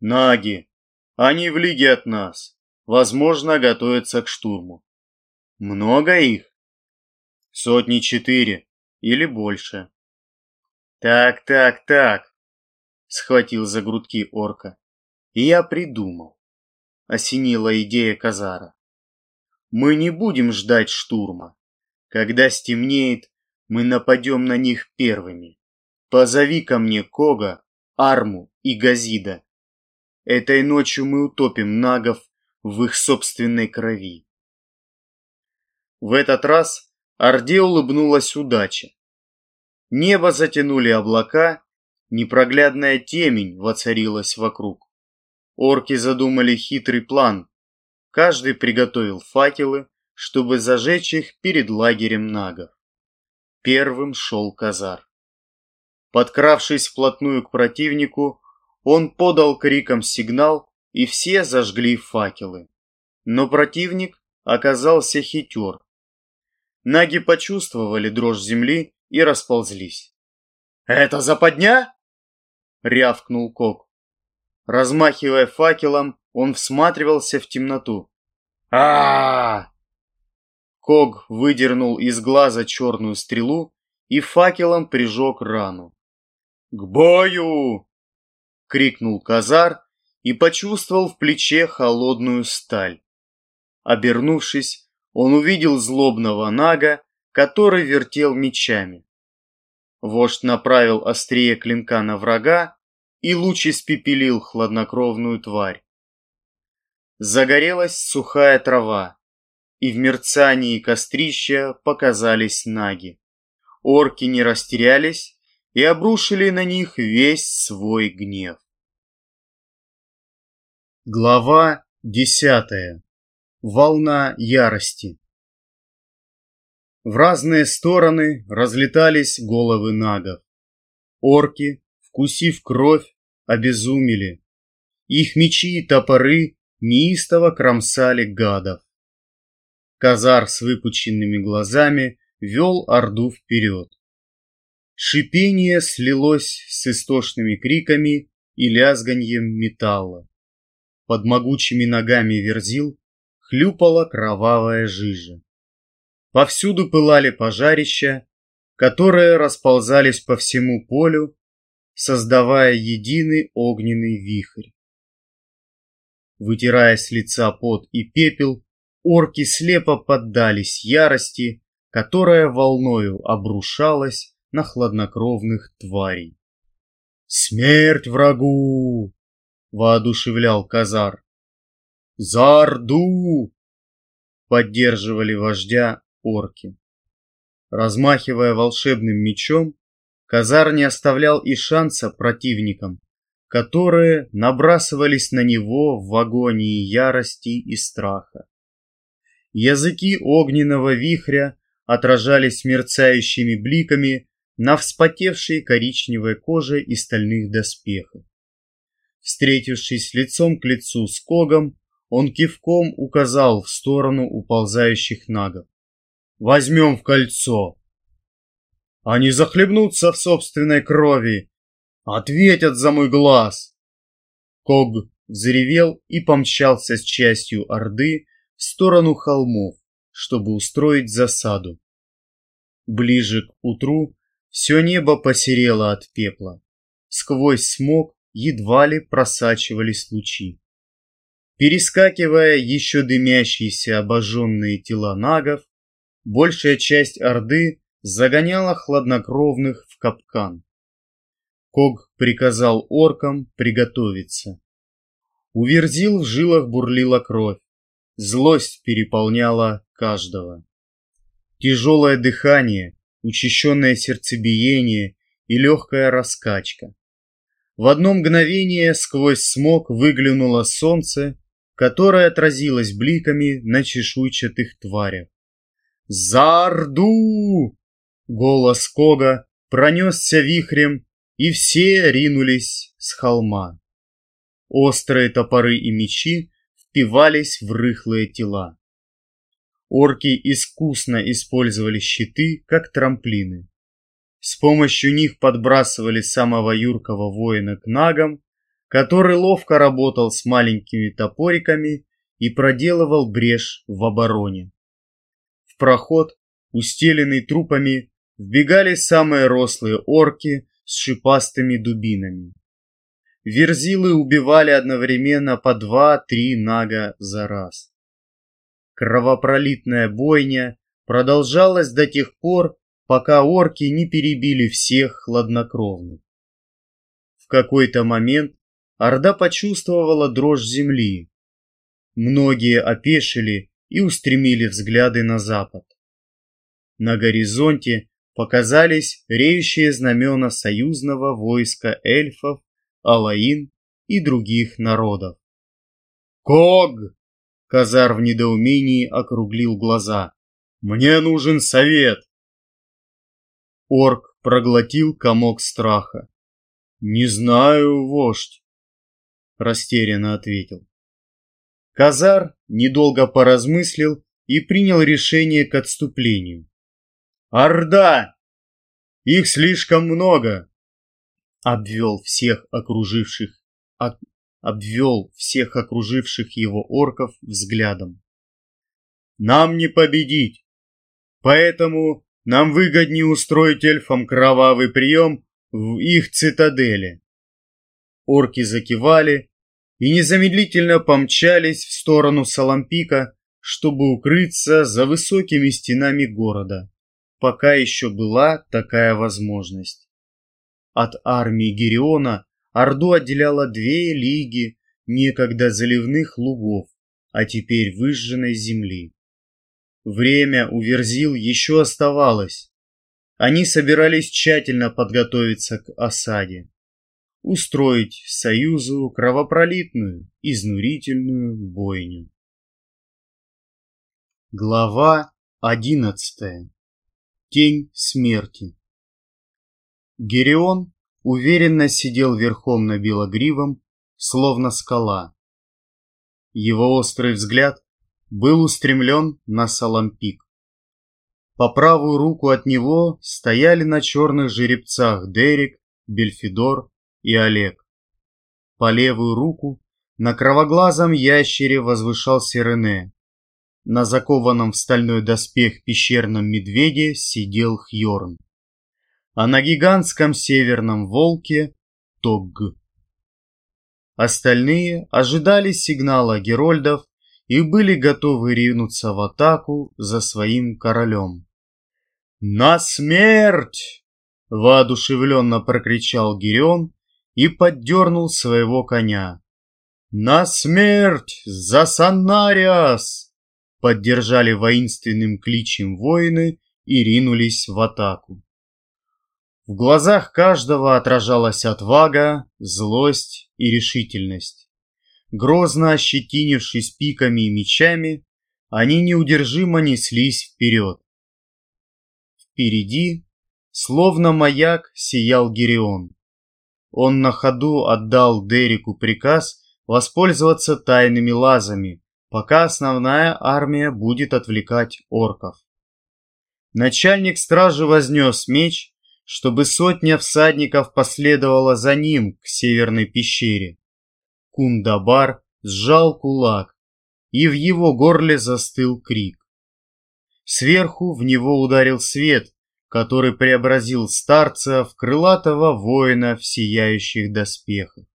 «Наги. Они в лиге от нас. Возможно, готовятся к штурму». «Много их?» Сотни четыре или больше. Так, так, так, схватил за грудки орка. И я придумал. Осенила идея Казара. Мы не будем ждать штурма. Когда стемнеет, мы нападем на них первыми. Позови ко мне Кога, Арму и Газида. Этой ночью мы утопим нагов в их собственной крови. В этот раз Орде улыбнулась удача. Небо затянули облака, непроглядная темень воцарилась вокруг. Орки задумали хитрый план. Каждый приготовил факелы, чтобы зажечь их перед лагерем нагов. Первым шел Казар. Подкравшись вплотную к противнику, он подал криком сигнал, и все зажгли факелы. Но противник оказался хитер наги почувствовали дрожь земли и расползлись. «Это западня?» — рявкнул Кок. Размахивая факелом, он всматривался в темноту. а, -а, -а Ког выдернул из глаза черную стрелу и факелом прижег рану. «К бою!» — крикнул Казар и почувствовал в плече холодную сталь. Обернувшись, он увидел злобного нага, который вертел мечами. Вождь направил острие клинка на врага, и луч испепелил хладнокровную тварь. Загорелась сухая трава, и в мерцании кострища показались наги. Орки не растерялись и обрушили на них весь свой гнев. Глава десятая. Волна ярости. В разные стороны разлетались головы нагов. Орки, вкусив кровь, обезумели. Их мечи и топоры неистово кромсали гадов. Казар с выпученными глазами вел Орду вперед. Шипение слилось с истошными криками и лязганьем металла. Под могучими ногами верзил хлюпала кровавая жижа. Повсюду пылали пожарища, которые расползались по всему полю, создавая единый огненный вихрь. Вытирая с лица пот и пепел, орки слепо поддались ярости, которая волною обрушалась на хладнокровных тварей. «Смерть врагу!» — воодушевлял Казар. «За Орду!» — поддерживали вождя орки. Размахивая волшебным мечом, Казар не оставлял и шанса противникам, которые набрасывались на него в агонии ярости и страха. Языки огненного вихря отражались мерцающими бликами на вспотевшей коричневой коже и стальных доспехах. Встретившись лицом к лицу с Когом, он кивком указал в сторону уползающих нагов. «Возьмем в кольцо!» Они захлебнутся в собственной крови, ответят за мой глаз. Ког взревел и помчался с частью Орды в сторону холмов, чтобы устроить засаду. Ближе к утру все небо посерело от пепла. Сквозь смог едва ли просачивались лучи. Перескакивая еще дымящиеся обожженные тела нагов, большая часть Орды загоняла хладнокровных в капкан. Ког приказал оркам приготовиться. У Верзил в жилах бурлила кровь, злость переполняла каждого. Тяжелое дыхание, учащенное сердцебиение и легкая раскачка. В одно мгновение сквозь смог выглянуло солнце, которое отразилось бликами на чешуйчатых тварях. «За Голос Кога пронесся вихрем, и все ринулись с холма. Острые топоры и мечи впивались в рыхлые тела. Орки искусно использовали щиты, как трамплины. С помощью них подбрасывали самого юркого воина к нагам, который ловко работал с маленькими топориками и проделывал брешь в обороне. В проход, устеленный трупами, вбегали самые рослые орки с шипастыми дубинами. Верзилы убивали одновременно по два-три нага за раз. Кровопролитная бойня продолжалась до тех пор, пока орки не перебили всех хладнокровных. В какой-то момент Орда почувствовала дрожь земли. Многие опешили и устремили взгляды на запад. На горизонте показались реющие знамена союзного войска эльфов, алаин и других народов. «Ког!» — Казар в недоумении округлил глаза. «Мне нужен совет!» Орк проглотил комок страха. «Не знаю, вождь», — растерянно ответил. Казар недолго поразмыслил и принял решение к отступлению. Орда! Их слишком много!» Обвел всех окруживших, об, обвел всех окруживших его орков взглядом. «Нам не победить, поэтому нам выгоднее устроить эльфам кровавый прием в их цитадели». Орки закивали и незамедлительно помчались в сторону Салампика, чтобы укрыться за высокими стенами города, пока еще была такая возможность. От армии Гериона Орду отделяло две лиги некогда заливных лугов, а теперь выжженной земли. Время у Верзил еще оставалось. Они собирались тщательно подготовиться к осаде устроить союзу кровопролитную, изнурительную бойню. Глава одиннадцатая. Тень смерти. Герион уверенно сидел верхом на белогривом, словно скала. Его острый взгляд был устремлен на Салампик. По правую руку от него стояли на черных жеребцах Дерек, Бельфидор и Олег. По левую руку на кровоглазом ящере возвышался Рене. На закованном в стальной доспех пещерном медведе сидел Хьорн. А на гигантском северном волке — Тогг. Остальные ожидали сигнала Герольдов и были готовы ринуться в атаку за своим королем. «На смерть!» — воодушевленно прокричал Герион и поддернул своего коня. «На смерть за Саннариас!» Поддержали воинственным кличем воины и ринулись в атаку. В глазах каждого отражалась отвага, злость и решительность. Грозно ощетинившись пиками и мечами, они неудержимо неслись вперед. Впереди, словно маяк, сиял Герион. Он на ходу отдал Дереку приказ воспользоваться тайными лазами, пока основная армия будет отвлекать орков. Начальник стражи вознес меч, чтобы сотня всадников последовала за ним к северной пещере. Кундабар сжал кулак, и в его горле застыл крик. Сверху в него ударил свет, который преобразил старца в крылатого воина в сияющих доспехах.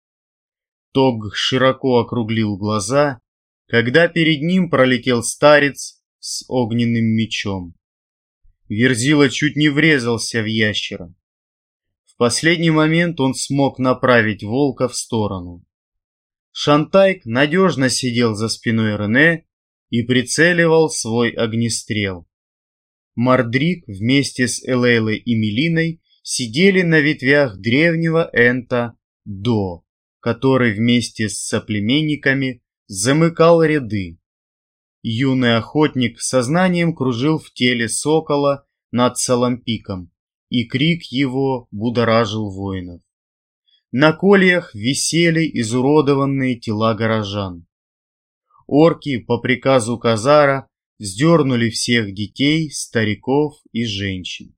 Тог широко округлил глаза, когда перед ним пролетел старец с огненным мечом. Верзила чуть не врезался в ящера. В последний момент он смог направить волка в сторону. Шантайк надежно сидел за спиной Рене и прицеливал свой огнестрел. Мардрик вместе с Элейлой и Мелиной сидели на ветвях древнего Энта До, который вместе с соплеменниками замыкал ряды. Юный охотник сознанием кружил в теле сокола над Салампиком, и крик его будоражил воинов. На кольях висели изуродованные тела горожан. Орки по приказу Казара Сдернули всех детей, стариков и женщин.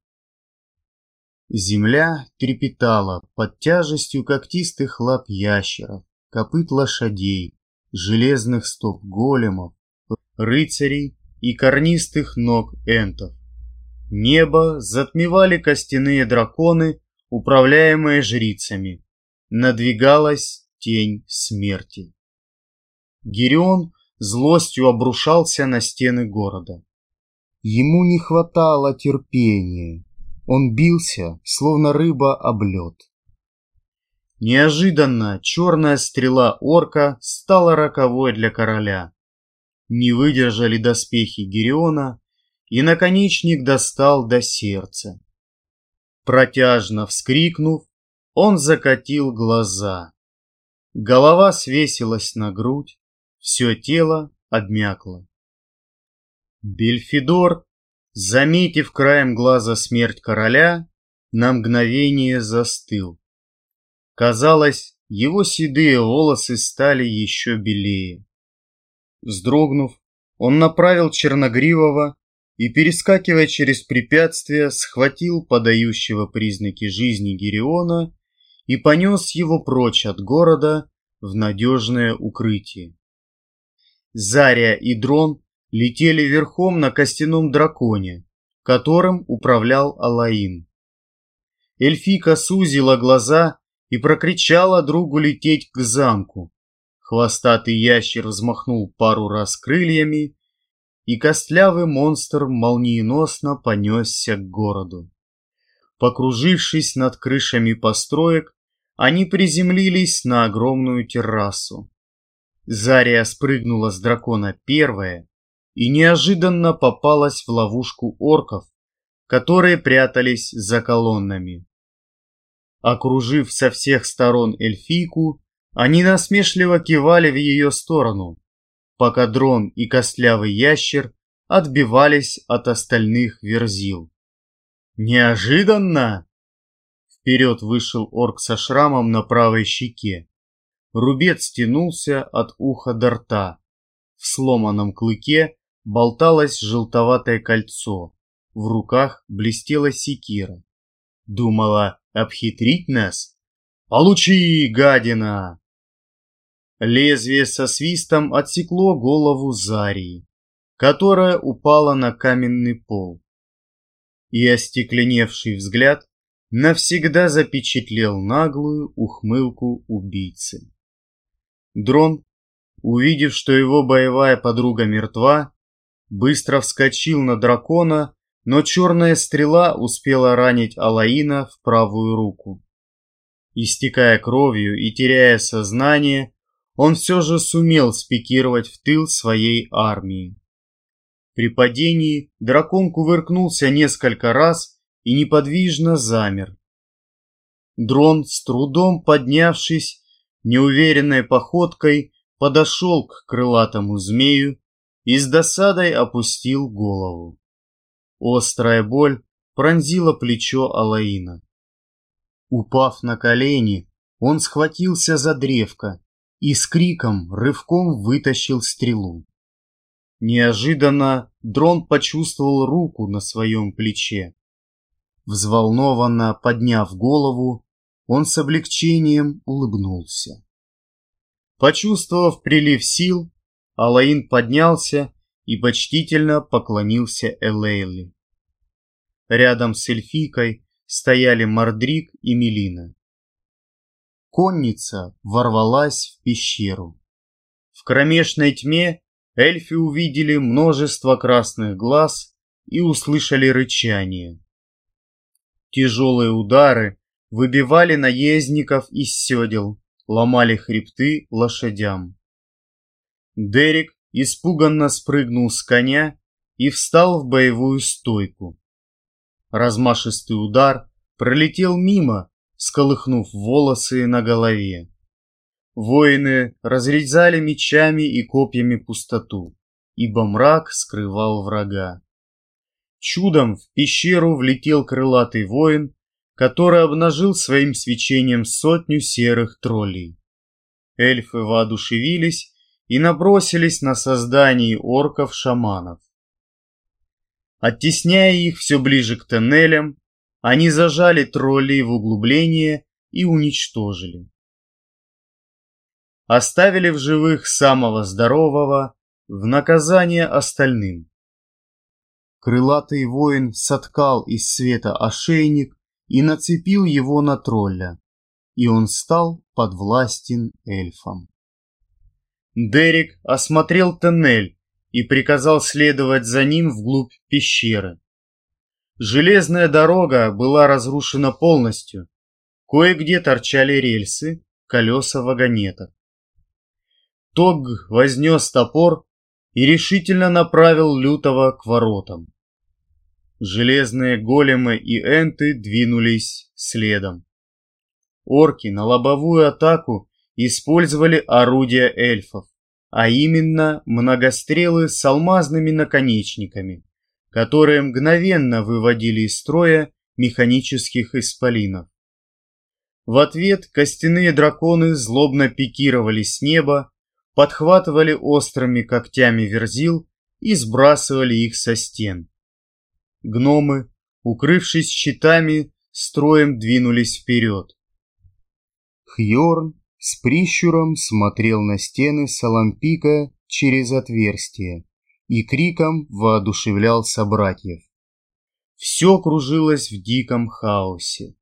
Земля трепетала под тяжестью когтистых лап ящеров, копыт лошадей, железных стоп големов, рыцарей и корнистых ног энтов. Небо затмевали костяные драконы, управляемые жрицами. Надвигалась тень смерти. Герион злостью обрушался на стены города. Ему не хватало терпения. Он бился, словно рыба об лед. Неожиданно черная стрела орка стала роковой для короля. Не выдержали доспехи Гериона, и наконечник достал до сердца. Протяжно вскрикнув, он закатил глаза. Голова свесилась на грудь, все тело обмякло. Бельфидор, заметив краем глаза смерть короля, на мгновение застыл. Казалось, его седые волосы стали еще белее. Вздрогнув, он направил Черногривого, и, перескакивая через препятствия, схватил подающего признаки жизни Гериона и понес его прочь от города в надежное укрытие. Заря и Дрон летели верхом на костяном драконе, которым управлял Алаин. Эльфика сузила глаза и прокричала другу лететь к замку. Хвостатый ящер взмахнул пару раз крыльями, и костлявый монстр молниеносно понесся к городу. Покружившись над крышами построек, они приземлились на огромную террасу. Зария спрыгнула с дракона первая и неожиданно попалась в ловушку орков, которые прятались за колоннами. Окружив со всех сторон эльфийку, они насмешливо кивали в ее сторону, пока дрон и костлявый ящер отбивались от остальных верзил. «Неожиданно!» Вперед вышел орк со шрамом на правой щеке. Рубец тянулся от уха до рта. В сломанном клыке болталось желтоватое кольцо. В руках блестела секира. Думала обхитрить нас? Получи, гадина! Лезвие со свистом отсекло голову Зарии, которая упала на каменный пол. И остекленевший взгляд навсегда запечатлел наглую ухмылку убийцы. Дрон, увидев, что его боевая подруга мертва, быстро вскочил на дракона, но черная стрела успела ранить Алаина в правую руку. Истекая кровью и теряя сознание, он все же сумел спикировать в тыл своей армии. При падении дракон кувыркнулся несколько раз и неподвижно замер. Дрон, с трудом поднявшись, неуверенной походкой подошел к крылатому змею и с досадой опустил голову. Острая боль пронзила плечо Алаина. Упав на колени, он схватился за древко и с криком рывком вытащил стрелу. Неожиданно дрон почувствовал руку на своем плече. Взволнованно подняв голову, он с облегчением улыбнулся. Почувствовав прилив сил, Алаин поднялся и почтительно поклонился Элейли. Рядом с эльфикой стояли Мардрик и Мелина. Конница ворвалась в пещеру. В кромешной тьме эльфы увидели множество красных глаз и услышали рычание. Тяжелые удары выбивали наездников из седел, ломали хребты лошадям. Дерек испуганно спрыгнул с коня и встал в боевую стойку. Размашистый удар пролетел мимо, сколыхнув волосы на голове. Воины разрезали мечами и копьями пустоту, ибо мрак скрывал врага. Чудом в пещеру влетел крылатый воин, который обнажил своим свечением сотню серых троллей. Эльфы воодушевились и набросились на создание орков-шаманов. Оттесняя их все ближе к тоннелям, они зажали троллей в углубление и уничтожили. Оставили в живых самого здорового в наказание остальным. Крылатый воин соткал из света ошейник и нацепил его на тролля, и он стал подвластен эльфам. Дерек осмотрел тоннель и приказал следовать за ним вглубь пещеры. Железная дорога была разрушена полностью. Кое-где торчали рельсы, колеса вагонеток. Тог вознес топор и решительно направил Лютого к воротам. Железные големы и энты двинулись следом. Орки на лобовую атаку использовали орудия эльфов, а именно многострелы с алмазными наконечниками которые мгновенно выводили из строя механических исполинов. В ответ костяные драконы злобно пикировали с неба, подхватывали острыми когтями верзил и сбрасывали их со стен, гномы, укрывшись щитами, строем двинулись вперед. Хьорн с прищуром смотрел на стены Салампика через отверстие и криком воодушевлял собратьев. Все кружилось в диком хаосе.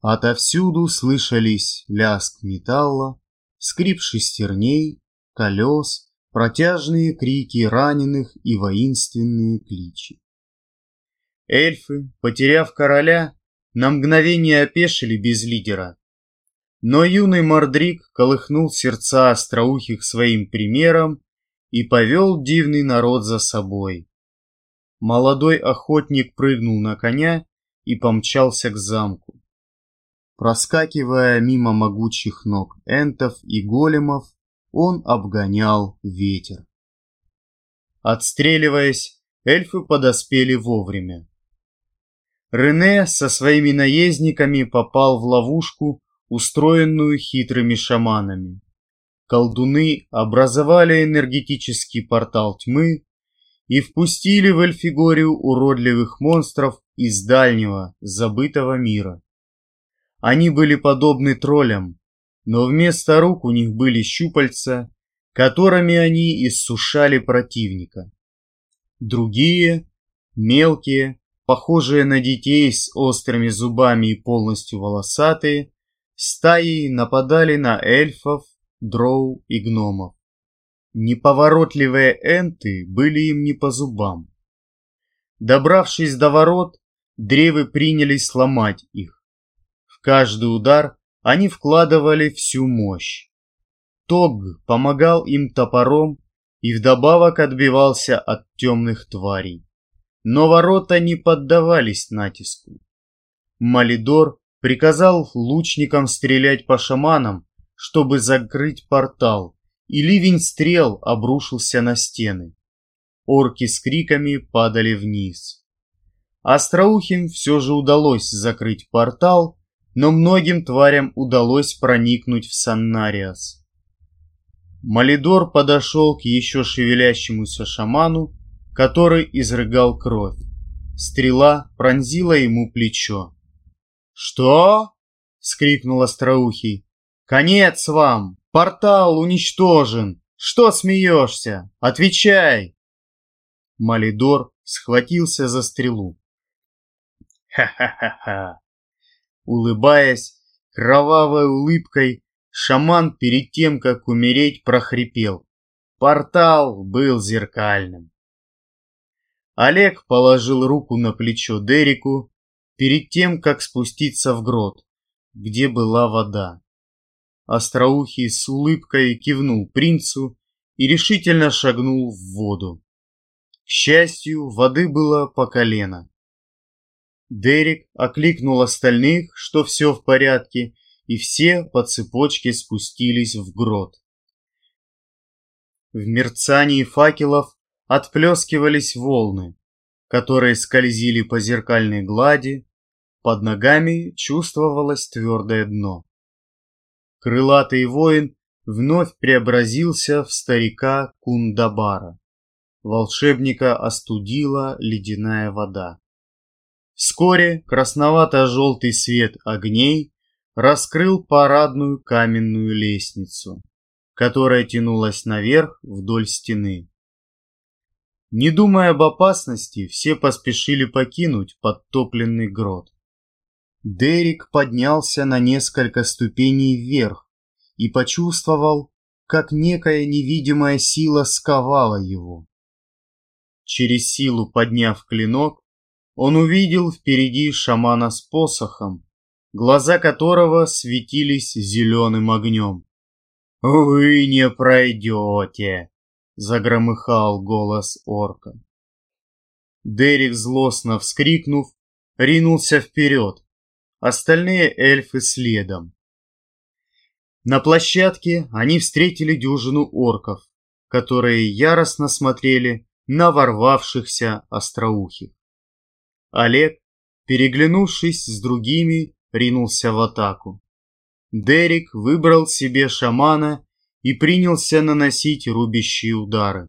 Отовсюду слышались лязг металла, скрип шестерней, колес, протяжные крики раненых и воинственные кличи. Эльфы, потеряв короля, на мгновение опешили без лидера. Но юный Мордрик колыхнул сердца остроухих своим примером и повел дивный народ за собой. Молодой охотник прыгнул на коня и помчался к замку. Проскакивая мимо могучих ног энтов и големов, он обгонял ветер. Отстреливаясь, эльфы подоспели вовремя. Рене со своими наездниками попал в ловушку, устроенную хитрыми шаманами. Колдуны образовали энергетический портал тьмы и впустили в Эльфигорию уродливых монстров из дальнего, забытого мира. Они были подобны троллям, но вместо рук у них были щупальца, которыми они иссушали противника. Другие, мелкие, похожие на детей с острыми зубами и полностью волосатые, стаи нападали на эльфов, дроу и гномов. Неповоротливые энты были им не по зубам. Добравшись до ворот, древы принялись сломать их. В каждый удар они вкладывали всю мощь. Тог помогал им топором и вдобавок отбивался от темных тварей. Но ворота не поддавались натиску. Малидор приказал лучникам стрелять по шаманам, чтобы закрыть портал, и ливень стрел обрушился на стены. Орки с криками падали вниз. Остроухим все же удалось закрыть портал, но многим тварям удалось проникнуть в Саннариас. Малидор подошел к еще шевелящемуся шаману который изрыгал кровь. Стрела пронзила ему плечо. «Что?» — скрикнул Остроухий. «Конец вам! Портал уничтожен! Что смеешься? Отвечай!» Малидор схватился за стрелу. «Ха-ха-ха-ха!» Улыбаясь, кровавой улыбкой, шаман перед тем, как умереть, прохрипел. Портал был зеркальным. Олег положил руку на плечо Дереку перед тем, как спуститься в грот, где была вода. Остроухий с улыбкой кивнул принцу и решительно шагнул в воду. К счастью, воды было по колено. Дерек окликнул остальных, что все в порядке, и все по цепочке спустились в грот. В мерцании факелов отплескивались волны, которые скользили по зеркальной глади, под ногами чувствовалось твердое дно. Крылатый воин вновь преобразился в старика Кундабара. Волшебника остудила ледяная вода. Вскоре красновато-желтый свет огней раскрыл парадную каменную лестницу, которая тянулась наверх вдоль стены. Не думая об опасности, все поспешили покинуть подтопленный грот. Дерек поднялся на несколько ступеней вверх и почувствовал, как некая невидимая сила сковала его. Через силу подняв клинок, он увидел впереди шамана с посохом, глаза которого светились зеленым огнем. «Вы не пройдете!» Загромыхал голос орка. Дерек, злостно вскрикнув, ринулся вперед, остальные эльфы следом. На площадке они встретили дюжину орков, которые яростно смотрели на ворвавшихся остроухих. Олег, переглянувшись с другими, ринулся в атаку. Дерек выбрал себе шамана и принялся наносить рубящие удары.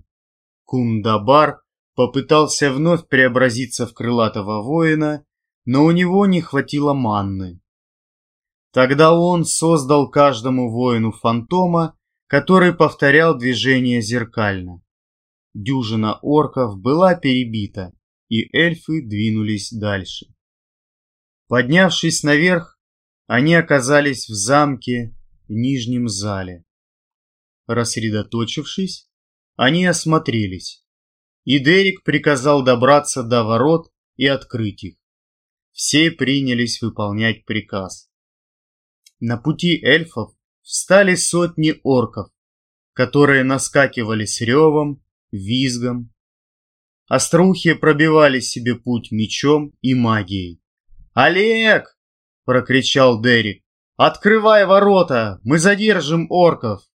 Кундабар попытался вновь преобразиться в крылатого воина, но у него не хватило манны. Тогда он создал каждому воину фантома, который повторял движение зеркально. Дюжина орков была перебита, и эльфы двинулись дальше. Поднявшись наверх, они оказались в замке в нижнем зале. Рассредоточившись, они осмотрелись, и Дерек приказал добраться до ворот и открыть их. Все принялись выполнять приказ. На пути эльфов встали сотни орков, которые наскакивали с ревом, визгом. Остроухие пробивали себе путь мечом и магией. «Олег!» — прокричал Дерек. «Открывай ворота! Мы задержим орков!»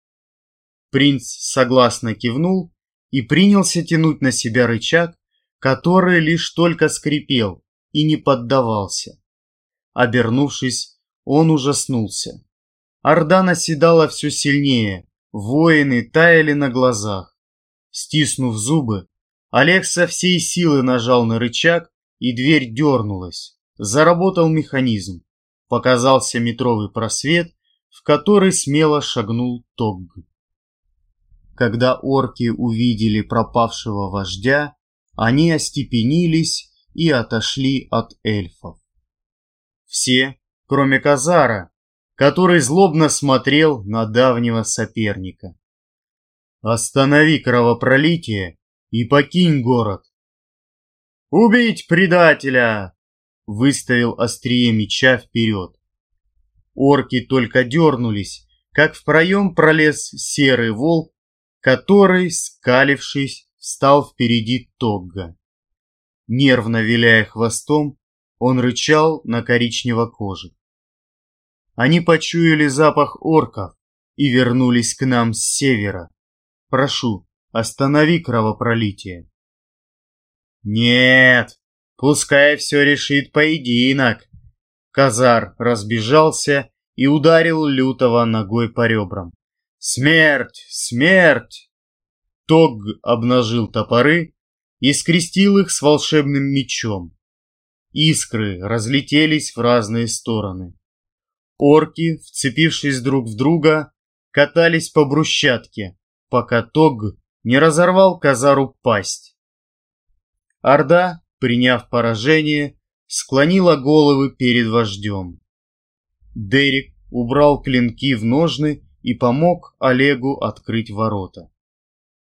Принц согласно кивнул и принялся тянуть на себя рычаг, который лишь только скрипел и не поддавался. Обернувшись, он ужаснулся. Орда наседала все сильнее, воины таяли на глазах. Стиснув зубы, Олег со всей силы нажал на рычаг, и дверь дернулась. Заработал механизм. Показался метровый просвет, в который смело шагнул Тогг. Когда орки увидели пропавшего вождя, они остепенились и отошли от эльфов. Все, кроме Казара, который злобно смотрел на давнего соперника. «Останови кровопролитие и покинь город!» «Убить предателя!» — выставил острие меча вперед. Орки только дернулись, как в проем пролез серый волк который, скалившись, встал впереди Тогга. Нервно виляя хвостом, он рычал на коричнево-коже. Они почуяли запах орков и вернулись к нам с севера. Прошу, останови кровопролитие. Нет, пускай все решит поединок. Казар разбежался и ударил лютого ногой по ребрам. «Смерть! Смерть!» Тог обнажил топоры и скрестил их с волшебным мечом. Искры разлетелись в разные стороны. Орки, вцепившись друг в друга, катались по брусчатке, пока Тог не разорвал Казару пасть. Орда, приняв поражение, склонила головы перед вождем. Дерек убрал клинки в ножны и помог Олегу открыть ворота.